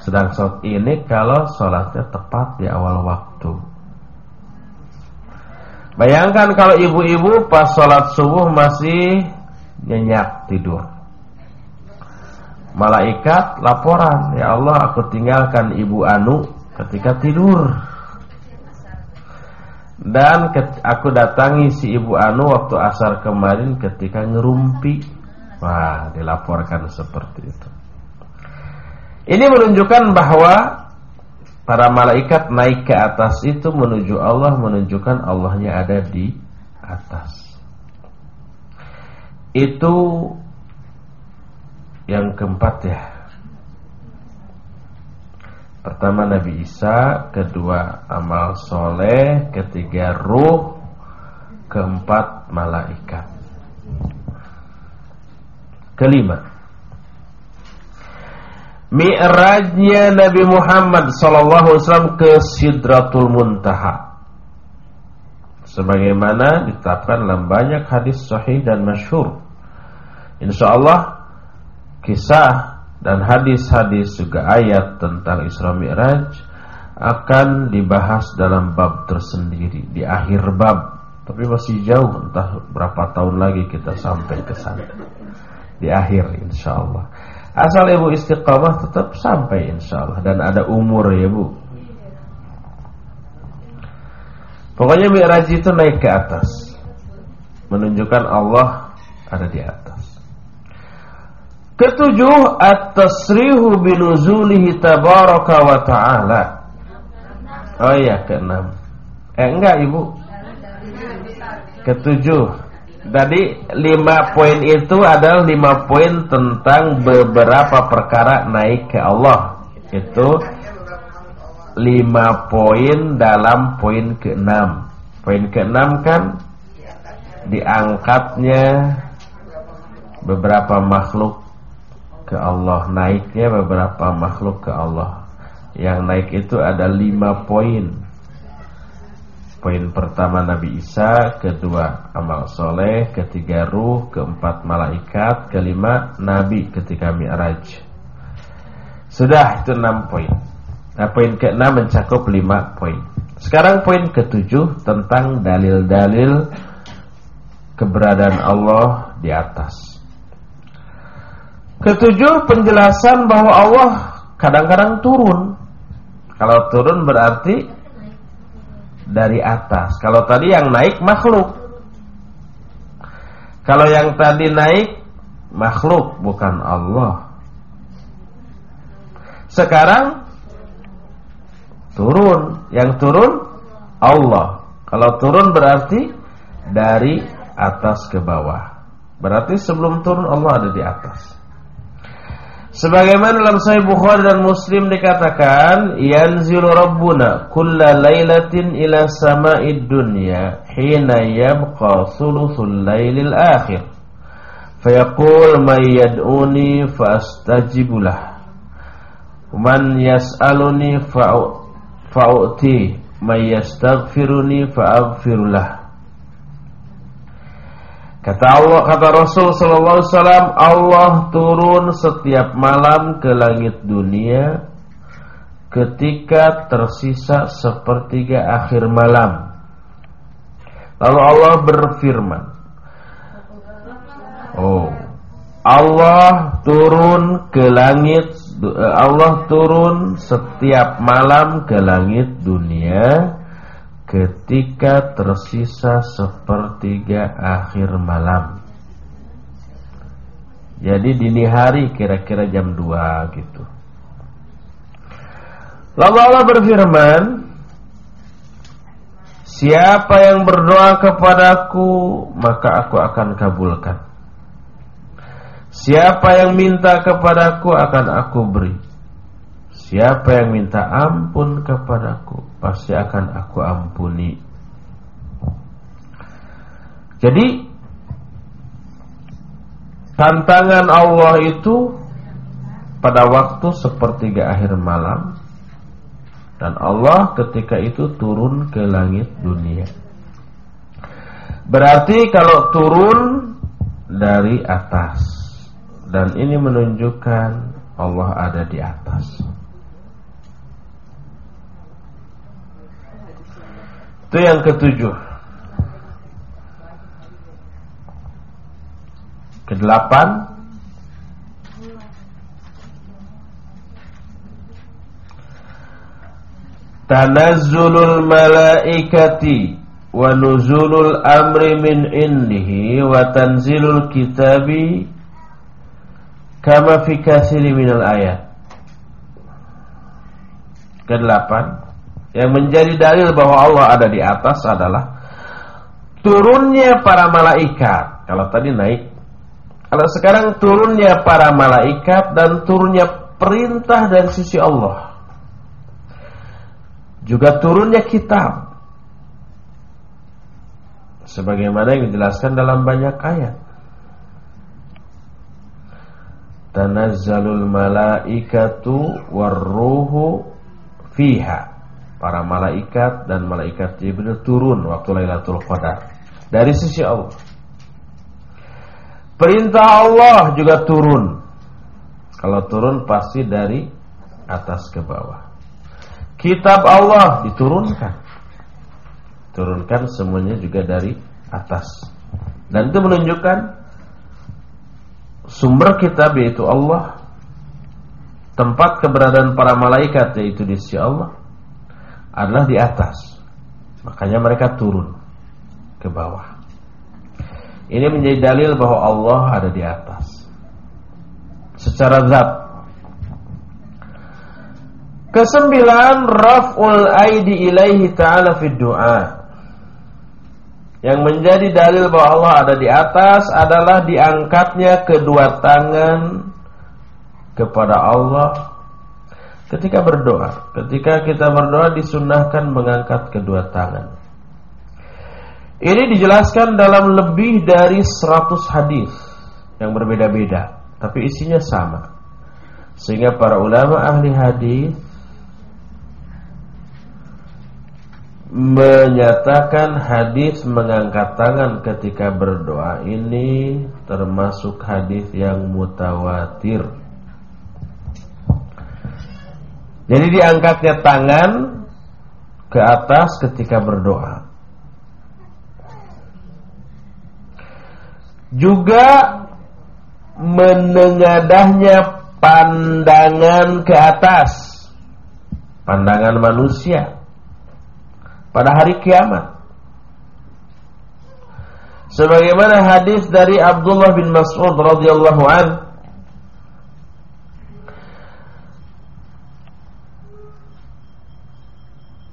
Speaker 1: sedang sholat. Ini kalau sholatnya tepat di awal waktu. Bayangkan kalau ibu-ibu pas sholat subuh masih nyenyak tidur malaikat laporan, ya Allah aku tinggalkan ibu Anu ketika tidur. Dan aku datangi si ibu Anu waktu asar kemarin ketika ngerumpi. Wah, dilaporkan seperti itu. Ini menunjukkan bahwa para malaikat naik ke atas itu menuju Allah, menunjukkan Allahnya ada di atas. Itu yang keempat ya Pertama Nabi Isa, kedua amal soleh, ketiga ruh, keempat malaikat. Kelima, Mi'rajnya Nabi Muhammad SAW ke Sidratul Muntaha Sebagaimana ditetapkan dalam banyak hadis sahih dan masyhur. Insya Allah kisah dan hadis-hadis juga ayat tentang Isra Mi'raj akan dibahas dalam bab tersendiri di akhir bab. Tapi masih jauh entah berapa tahun lagi kita sampai ke sana. Di akhir insya Allah. Asal ibu istiqamah tetap sampai insya Allah Dan ada umur ya bu Pokoknya Mi'raj itu naik ke atas Menunjukkan Allah ada di atas Ketujuh At-tasrihu binuzulihi tabaraka wa ta'ala. Oh iya keenam. Eh enggak ibu. Ketujuh. Tadi lima poin itu adalah lima poin tentang beberapa perkara naik ke Allah. Itu lima poin dalam poin keenam. Poin keenam kan diangkatnya beberapa makhluk ke Allah, naiknya beberapa makhluk ke Allah. Yang naik itu ada lima poin. Poin pertama Nabi Isa, kedua amal soleh, ketiga ruh, keempat malaikat, kelima Nabi ketika Mi'raj. Sudah itu enam poin. Nah poin keenam mencakup lima poin. Sekarang poin ketujuh tentang dalil-dalil keberadaan Allah di atas. Ketujuh penjelasan bahwa Allah kadang-kadang turun. Kalau turun berarti dari atas. Kalau tadi yang naik makhluk. Kalau yang tadi naik makhluk bukan Allah. Sekarang turun, yang turun Allah. Kalau turun berarti dari atas ke bawah. Berarti sebelum turun Allah ada di atas. Sebagaimana dalam Sahih Bukhari dan Muslim dikatakan, yanzilu rabbuna kulla lailatin ila sama'id dunya hina yabqa thuluthul lailil akhir. Fayaqul may yad'uni fastajibu lah. Man yas'aluni fa'u'ti, may yastaghfiruni fa'aghfir lah. Kata Allah, kata Rasul sallallahu alaihi wasallam, Allah turun setiap malam ke langit dunia ketika tersisa sepertiga akhir malam. Lalu Allah berfirman, Oh, Allah turun ke langit Allah turun setiap malam ke langit dunia ketika tersisa sepertiga akhir malam. Jadi dini hari kira-kira jam 2 gitu. Lalu Allah berfirman, Siapa yang berdoa kepadaku, maka aku akan kabulkan. Siapa yang minta kepadaku akan aku beri. Siapa yang minta ampun kepadaku Pasti akan aku ampuni. Jadi Tantangan Allah itu Pada waktu sepertiga akhir malam Dan Allah ketika itu turun ke langit dunia. Berarti kalau turun dari atas Dan ini menunjukkan Allah ada di atas Itu yang ketujuh. Kedelapan Tanazzulul malaikati wa nuzulul amri min indihi wa tanzilul kitabi kama fi minal ayat. Kedelapan yang menjadi dalil bahwa Allah ada di atas adalah turunnya para malaikat. Kalau tadi naik, kalau sekarang turunnya para malaikat dan turunnya perintah dari sisi Allah. Juga turunnya kitab. Sebagaimana yang dijelaskan dalam banyak ayat. Tanazzalul malaikatu warruhu fiha. Para malaikat dan malaikat Jibril turun waktu Lailatul Qadar dari sisi Allah. Perintah Allah juga turun. Kalau turun pasti dari atas ke bawah. Kitab Allah diturunkan. Turunkan semuanya juga dari atas. Dan itu menunjukkan sumber kitab yaitu Allah. Tempat keberadaan para malaikat yaitu di sisi Allah adalah di atas. Makanya mereka turun ke bawah. Ini menjadi dalil bahwa Allah ada di atas. Secara zat. Kesembilan raf'ul aidi ilaihi ta'ala fid du'a. Yang menjadi dalil bahwa Allah ada di atas adalah diangkatnya kedua tangan kepada Allah ketika berdoa. Ketika kita berdoa disunahkan mengangkat kedua tangan. Ini dijelaskan dalam lebih dari 100 hadis yang berbeda-beda, tapi isinya sama. Sehingga para ulama ahli hadis menyatakan hadis mengangkat tangan ketika berdoa ini termasuk hadis yang mutawatir. Jadi diangkatnya tangan ke atas ketika berdoa. juga menengadahnya pandangan ke atas. Pandangan manusia. Pada hari kiamat. Sebagaimana hadis dari Abdullah bin Mas'ud radhiyallahu anhu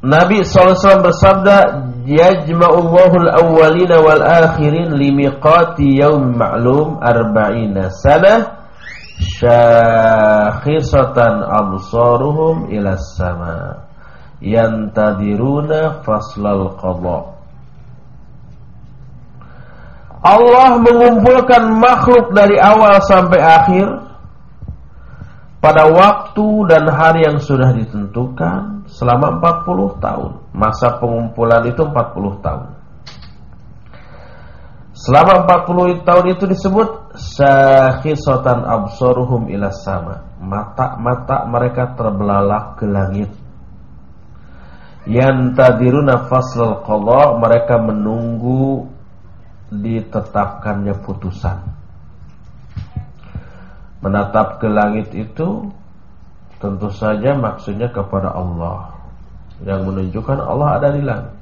Speaker 1: Nabi SAW bersabda Yajma'ullahu al-awwalina wal-akhirin limiqati yawm ma'lum arba'ina sana Syakhisatan absaruhum ila sama. Yantadiruna faslal qadha. Allah mengumpulkan makhluk dari awal sampai akhir pada waktu dan hari yang sudah ditentukan selama 40 tahun. Masa pengumpulan itu 40 tahun. Selama 40 tahun itu disebut syakhisatan absaruhum ila sama. Mata-mata mereka terbelalak ke langit. Yantadiruna faslal qadha, mereka menunggu ditetapkannya putusan menatap ke langit itu tentu saja maksudnya kepada Allah yang menunjukkan Allah ada di langit.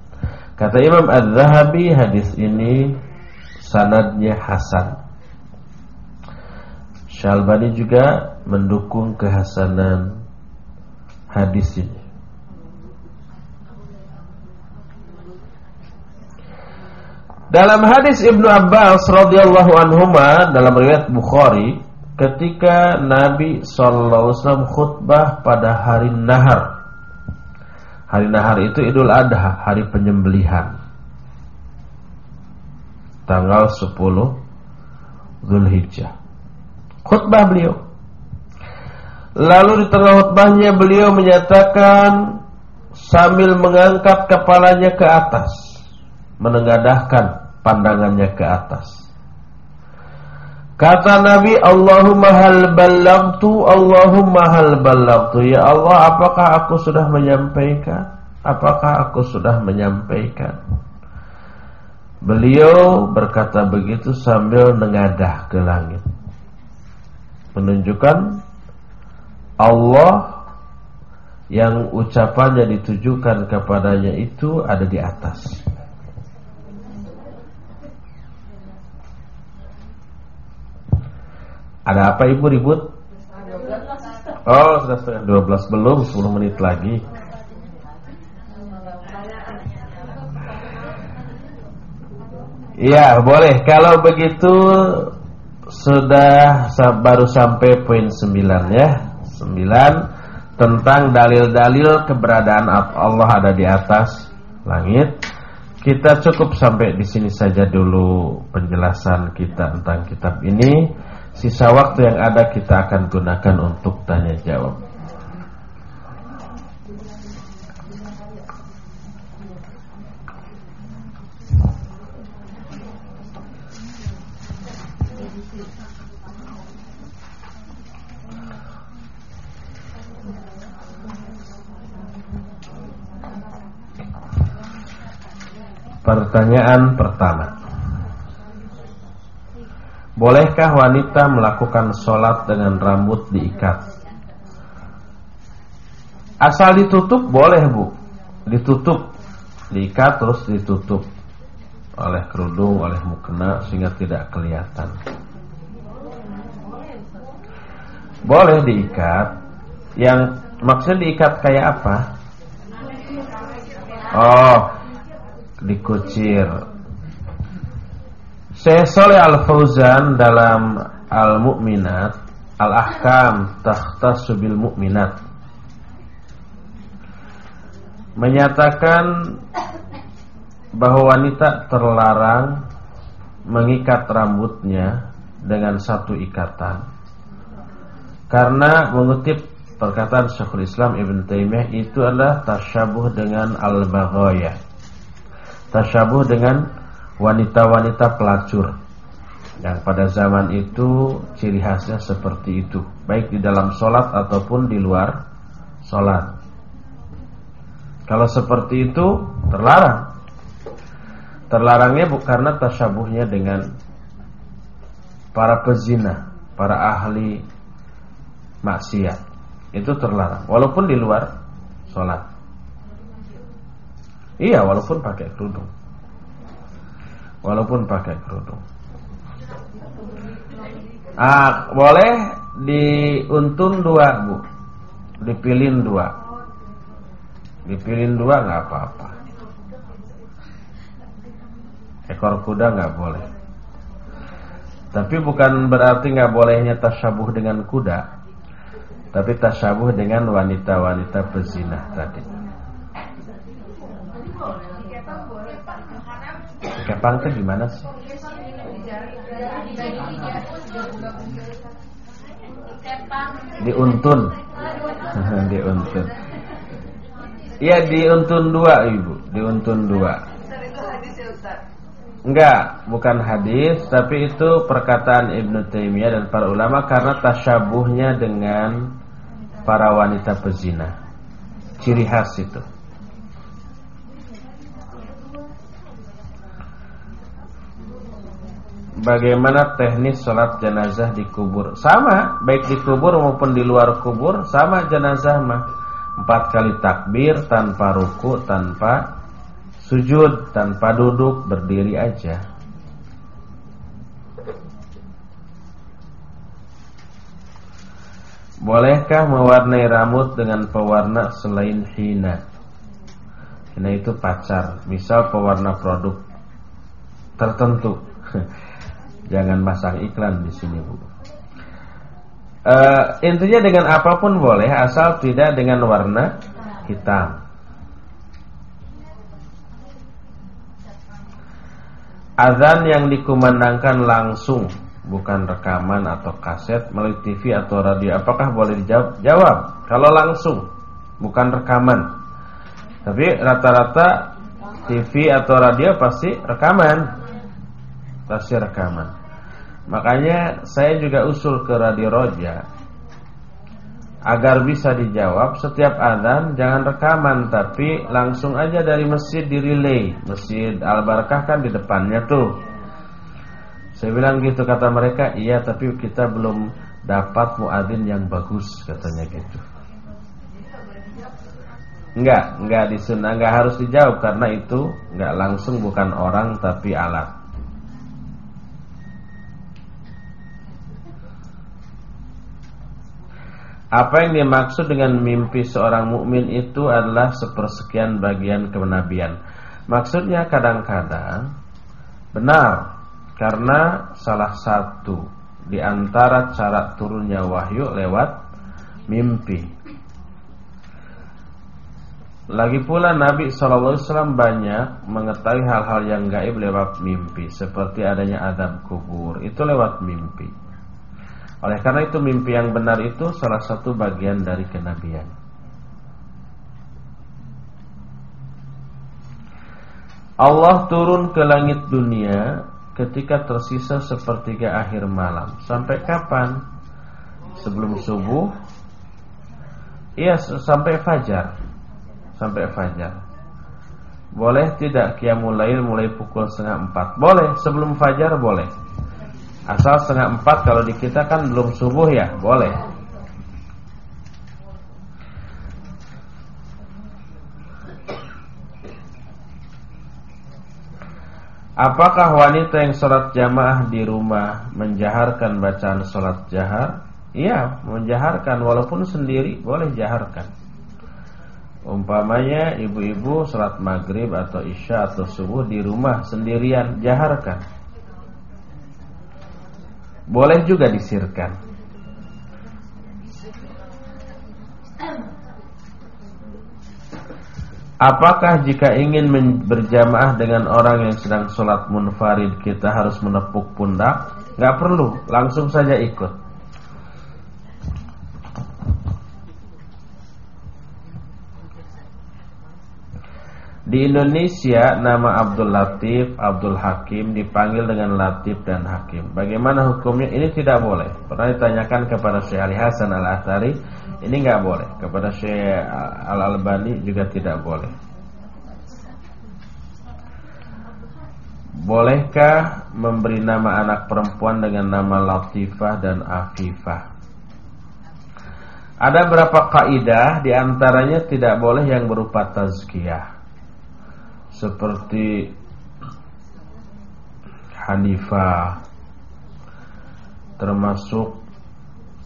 Speaker 1: Kata Imam Az-Zahabi hadis ini sanadnya hasan. Syalbani juga mendukung kehasanan hadis ini. Dalam hadis Ibnu Abbas radhiyallahu anhuma dalam riwayat Bukhari ketika Nabi SAW khutbah pada hari Nahar. Hari Nahar itu Idul Adha, hari penyembelihan. Tanggal 10 Zulhijjah. Khutbah beliau. Lalu di tengah khutbahnya beliau menyatakan sambil mengangkat kepalanya ke atas, menengadahkan pandangannya ke atas. Kata Nabi, Allahumma hal ballagtu, Allahumma hal ballagtu. Ya Allah, apakah aku sudah menyampaikan? Apakah aku sudah menyampaikan? Beliau berkata begitu sambil mengadah ke langit. Menunjukkan Allah yang ucapannya ditujukan kepadanya itu ada di atas. Ada apa ibu ribut? Oh sudah setengah 12 belum 10 menit lagi Iya boleh Kalau begitu Sudah baru sampai poin 9 ya 9 tentang dalil-dalil keberadaan Allah ada di atas langit. Kita cukup sampai di sini saja dulu penjelasan kita tentang kitab ini. Sisa waktu yang ada kita akan gunakan untuk tanya jawab. Pertanyaan pertama Bolehkah wanita melakukan sholat dengan rambut diikat? Asal ditutup boleh bu Ditutup Diikat terus ditutup Oleh kerudung, oleh mukena Sehingga tidak kelihatan Boleh diikat Yang maksudnya diikat kayak apa? Oh dikucir. Syekh Saleh Al-Fauzan dalam Al-Mu'minat Al-Ahkam Takhtasu bil Mu'minat menyatakan bahwa wanita terlarang mengikat rambutnya dengan satu ikatan karena mengutip perkataan Syekhul Islam Ibn Taimiyah itu adalah tasyabuh dengan al-baghayah tasyabuh dengan wanita-wanita pelacur. Yang pada zaman itu ciri khasnya seperti itu. Baik di dalam sholat ataupun di luar sholat. Kalau seperti itu terlarang. Terlarangnya karena tasyabuhnya dengan para pezina para ahli maksiat. Itu terlarang walaupun di luar sholat. Iya, walaupun pakai kerudung. Walaupun pakai kerudung. Ah, boleh diuntun dua, Bu. Dipilin dua. Dipilin dua nggak apa-apa. Ekor kuda nggak boleh. Tapi bukan berarti nggak bolehnya tasyabuh dengan kuda. Tapi tasyabuh dengan wanita-wanita pezina tadi. Kepang itu gimana sih? Diuntun. diuntun. Iya diuntun dua ibu, diuntun dua. Enggak, bukan hadis, tapi itu perkataan Ibnu Taimiyah dan para ulama karena tasyabuhnya dengan para wanita pezina. Ciri khas itu. Bagaimana teknis sholat jenazah di kubur. Sama, baik di kubur maupun di luar kubur Sama jenazah mah. Empat kali takbir tanpa ruku Tanpa sujud Tanpa duduk, berdiri aja. Bolehkah mewarnai rambut dengan pewarna selain hina? Hina itu pacar Misal pewarna produk tertentu Jangan masang iklan di sini, Bu. Uh, intinya dengan apa pun boleh asal tidak dengan warna hitam. Azan yang dikumandangkan langsung bukan rekaman atau kaset melalui TV atau radio apakah boleh dijawab? Jawab. Kalau langsung bukan rekaman. Tapi rata-rata TV atau radio pasti rekaman tafsir rekaman. Makanya saya juga usul ke Radio Roja agar bisa dijawab setiap adzan jangan rekaman tapi langsung aja dari masjid di relay. Masjid Al Barakah kan di depannya tuh. Saya bilang gitu kata mereka, iya tapi kita belum dapat muadzin yang bagus katanya gitu. Enggak, enggak disunah, enggak harus dijawab karena itu enggak langsung bukan orang tapi alat. Apa yang dimaksud dengan mimpi seorang mukmin itu adalah sepersekian bagian kenabian. Maksudnya kadang-kadang benar karena salah satu di antara cara turunnya wahyu lewat mimpi. Lagi pula Nabi SAW banyak mengetahui hal-hal yang gaib lewat mimpi Seperti adanya adab kubur Itu lewat mimpi Oleh karena itu mimpi yang benar itu salah satu bagian dari kenabian Allah turun ke langit dunia ketika tersisa sepertiga akhir malam Sampai kapan? Sebelum subuh Iya sampai fajar sampai fajar. Boleh tidak qiyamul lail mulai pukul setengah empat? Boleh, sebelum fajar boleh. Asal setengah empat kalau di kita kan belum subuh ya, boleh. Apakah wanita yang sholat jamaah di rumah menjaharkan bacaan sholat jahar? Iya, menjaharkan walaupun sendiri boleh jaharkan. Umpamanya ibu-ibu sholat maghrib atau isya atau subuh di rumah sendirian jaharkan Boleh juga disirkan Apakah jika ingin berjamaah dengan orang yang sedang sholat munfarid kita harus menepuk pundak? Gak perlu, langsung saja ikut Di Indonesia nama Abdul Latif, Abdul Hakim dipanggil dengan Latif dan Hakim. Bagaimana hukumnya? Ini tidak boleh. Pernah ditanyakan kepada Syekh Ali Hasan Al Athari, ini nggak boleh. Kepada Syekh Al Albani juga tidak boleh. Bolehkah memberi nama anak perempuan dengan nama Latifah dan Afifah? Ada beberapa kaidah di antaranya tidak boleh yang berupa tazkiyah seperti Hanifah termasuk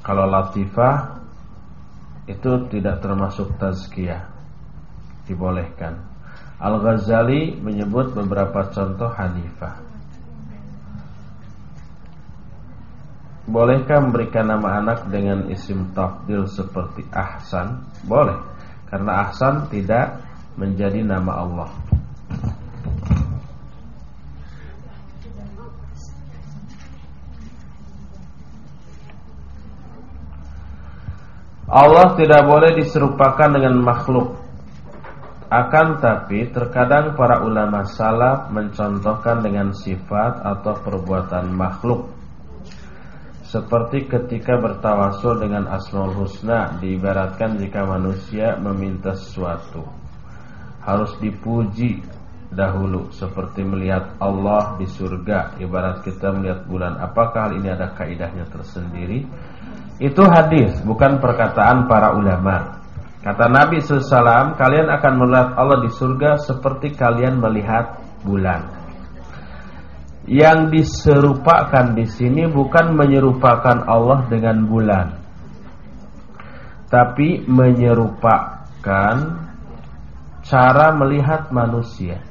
Speaker 1: kalau Latifah itu tidak termasuk tazkiyah dibolehkan. Al-Ghazali menyebut beberapa contoh Hanifah. Bolehkah memberikan nama anak dengan isim tafdil seperti Ahsan? Boleh Karena Ahsan tidak menjadi nama Allah Allah tidak boleh diserupakan dengan makhluk. Akan tapi terkadang para ulama salaf mencontohkan dengan sifat atau perbuatan makhluk. Seperti ketika bertawasul dengan Asmaul Husna Diibaratkan jika manusia meminta sesuatu. Harus dipuji dahulu Seperti melihat Allah di surga. Ibarat kita melihat bulan Apakah hal ini ada kaidahnya tersendiri? Itu hadis, bukan perkataan para ulama. Kata Nabi SAW, kalian akan melihat Allah di surga seperti kalian melihat bulan. Yang diserupakan di sini bukan menyerupakan Allah dengan bulan, tapi menyerupakan cara melihat manusia,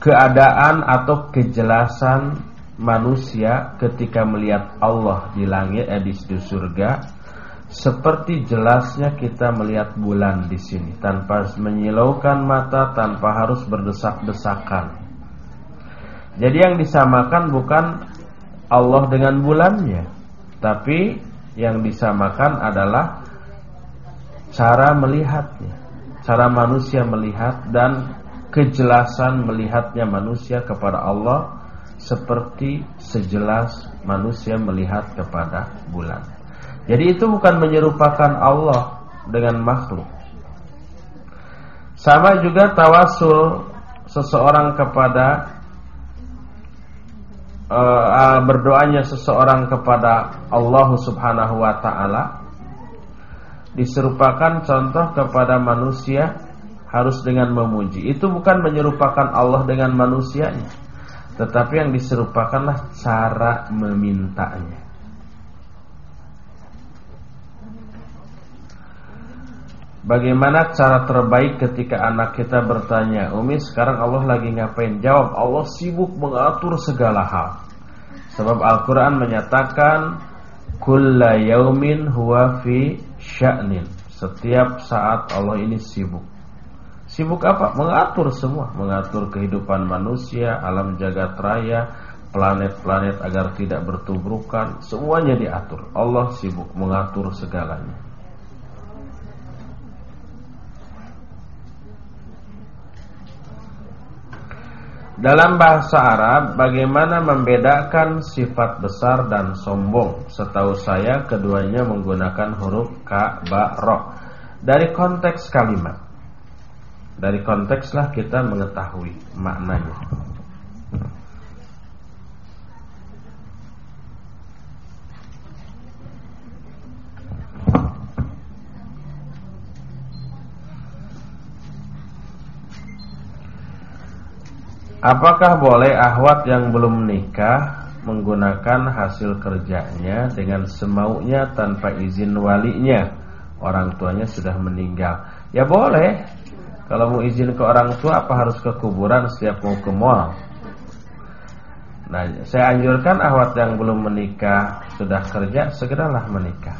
Speaker 1: keadaan atau kejelasan manusia ketika melihat Allah di langit eh, di surga seperti jelasnya kita melihat bulan di sini tanpa menyilaukan mata tanpa harus berdesak-desakan. Jadi yang disamakan bukan Allah dengan bulannya, tapi yang disamakan adalah cara melihatnya, cara manusia melihat dan kejelasan melihatnya manusia kepada Allah seperti sejelas manusia melihat kepada bulan. Jadi itu bukan menyerupakan Allah dengan makhluk. Sama juga tawasul seseorang kepada uh, berdoanya seseorang kepada Allah Subhanahu wa taala diserupakan contoh kepada manusia harus dengan memuji. Itu bukan menyerupakan Allah dengan manusianya. Tetapi yang diserupakanlah cara memintanya Bagaimana cara terbaik ketika anak kita bertanya Umi sekarang Allah lagi ngapain? Jawab Allah sibuk mengatur segala hal Sebab Al-Quran menyatakan Kulla yaumin huwa fi sya'nin Setiap saat Allah ini sibuk. Sibuk apa? Mengatur semua, mengatur kehidupan manusia, alam jagat raya, planet-planet agar tidak bertubrukan, semuanya diatur. Allah sibuk mengatur segalanya. Dalam bahasa Arab, bagaimana membedakan sifat besar dan sombong? Setahu saya, keduanya menggunakan huruf ka, ba, ro. Dari konteks kalimat, dari kontekslah kita mengetahui maknanya. Apakah boleh ahwat yang belum menikah menggunakan hasil kerjanya dengan semaunya tanpa izin walinya? Orang tuanya sudah meninggal. Ya boleh. Kalau mau izin ke orang tua apa harus ke kuburan setiap mau ke mall? Nah, saya anjurkan ahwat yang belum menikah sudah kerja segeralah menikah.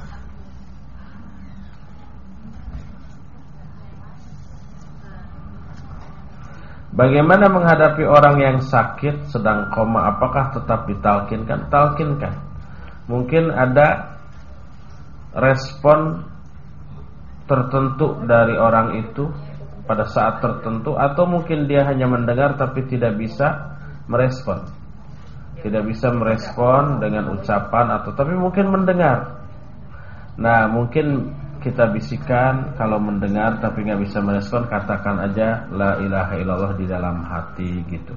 Speaker 1: Bagaimana menghadapi orang yang sakit sedang koma apakah tetap ditalkinkan? Talkinkan. Mungkin ada respon tertentu dari orang itu pada saat tertentu atau mungkin dia hanya mendengar tapi tidak bisa merespon. Tidak bisa merespon dengan ucapan atau tapi mungkin mendengar. Nah, mungkin kita bisikan kalau mendengar tapi nggak bisa merespon katakan aja la ilaha illallah di dalam hati gitu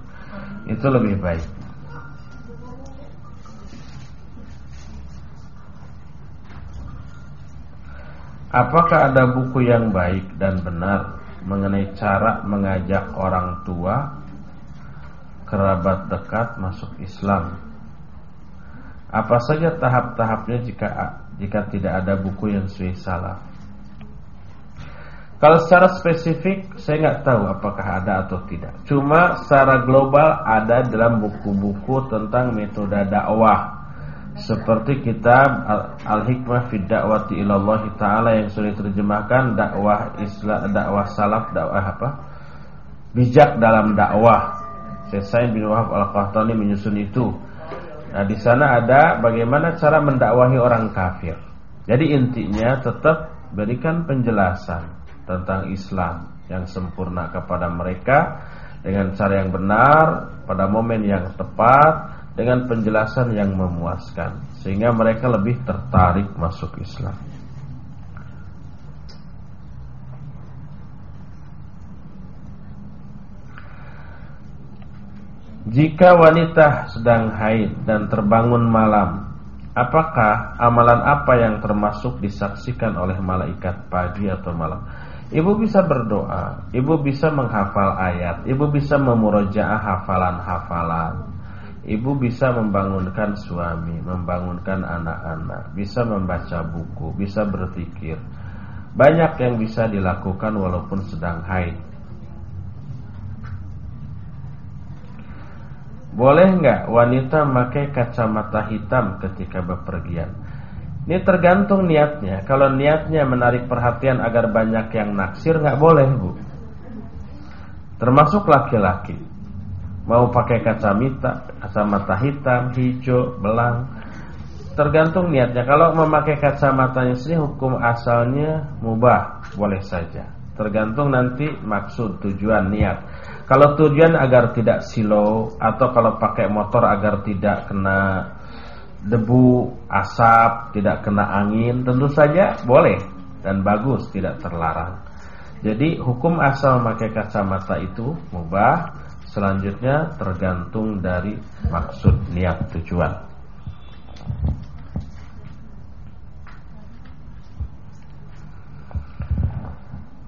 Speaker 1: itu lebih baik Apakah ada buku yang baik dan benar mengenai cara mengajak orang tua kerabat dekat masuk Islam? Apa saja tahap-tahapnya jika jika tidak ada buku yang sesuai salah. Kalau secara spesifik saya nggak tahu apakah ada atau tidak. Cuma secara global ada dalam buku-buku tentang metode dakwah. Seperti kitab Al-Hikmah fi Da'wati Ilallah Ta'ala yang sudah diterjemahkan dakwah Islam, dakwah salaf, dakwah apa? Bijak dalam dakwah. Saya bin Wahab Al-Qahtani menyusun itu. Nah, di sana ada bagaimana cara mendakwahi orang kafir. Jadi intinya tetap berikan penjelasan tentang Islam yang sempurna kepada mereka dengan cara yang benar pada momen yang tepat dengan penjelasan yang memuaskan sehingga mereka lebih tertarik masuk Islam. Jika wanita sedang haid dan terbangun malam, apakah amalan apa yang termasuk disaksikan oleh malaikat pagi atau malam? Ibu bisa berdoa, ibu bisa menghafal ayat, ibu bisa memurojaah hafalan-hafalan. Ibu bisa membangunkan suami, membangunkan anak-anak, bisa membaca buku, bisa berpikir. Banyak yang bisa dilakukan walaupun sedang haid. Boleh nggak wanita memakai kacamata hitam ketika bepergian? Ini tergantung niatnya. Kalau niatnya menarik perhatian agar banyak yang naksir nggak boleh bu. Termasuk laki-laki. Mau pakai kacamata, kacamata hitam, hijau, belang. Tergantung niatnya. Kalau memakai kacamatanya sendiri hukum asalnya mubah, boleh saja. Tergantung nanti maksud, tujuan, niat. Kalau tujuan agar tidak silo atau kalau pakai motor agar tidak kena debu, asap, tidak kena angin, tentu saja boleh dan bagus, tidak terlarang. Jadi hukum asal memakai kacamata itu mubah, selanjutnya tergantung dari maksud niat tujuan.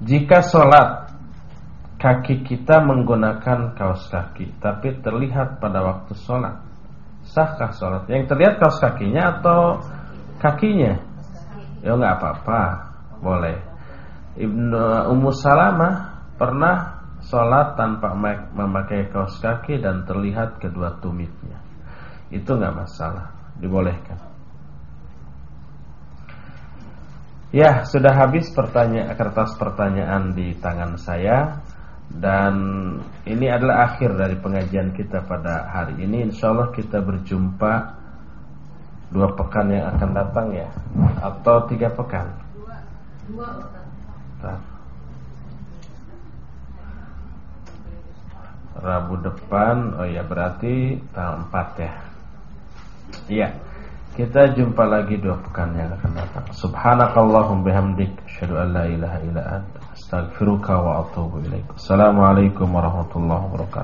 Speaker 1: Jika sholat kaki kita menggunakan kaos kaki tapi terlihat pada waktu sholat sahkah sholat? Yang terlihat kaos kakinya atau kakinya? Ya nggak apa-apa boleh. Ibnu Ummu Salamah pernah sholat tanpa memakai kaos kaki dan terlihat kedua tumitnya itu nggak masalah dibolehkan Ya, sudah habis pertanyaan kertas pertanyaan di tangan saya dan ini adalah akhir dari pengajian kita pada hari ini. Insya Allah kita berjumpa dua pekan yang akan datang ya, atau tiga pekan. Dua, dua. Rabu depan, oh ya berarti tanggal 4 ya. Iya. Kita jumpa lagi dua pekan yang akan datang. Subhanakallahum bihamdik asyhadu an la ilaha illa anta astaghfiruka wa atubu ilaik. Assalamualaikum warahmatullahi wabarakatuh.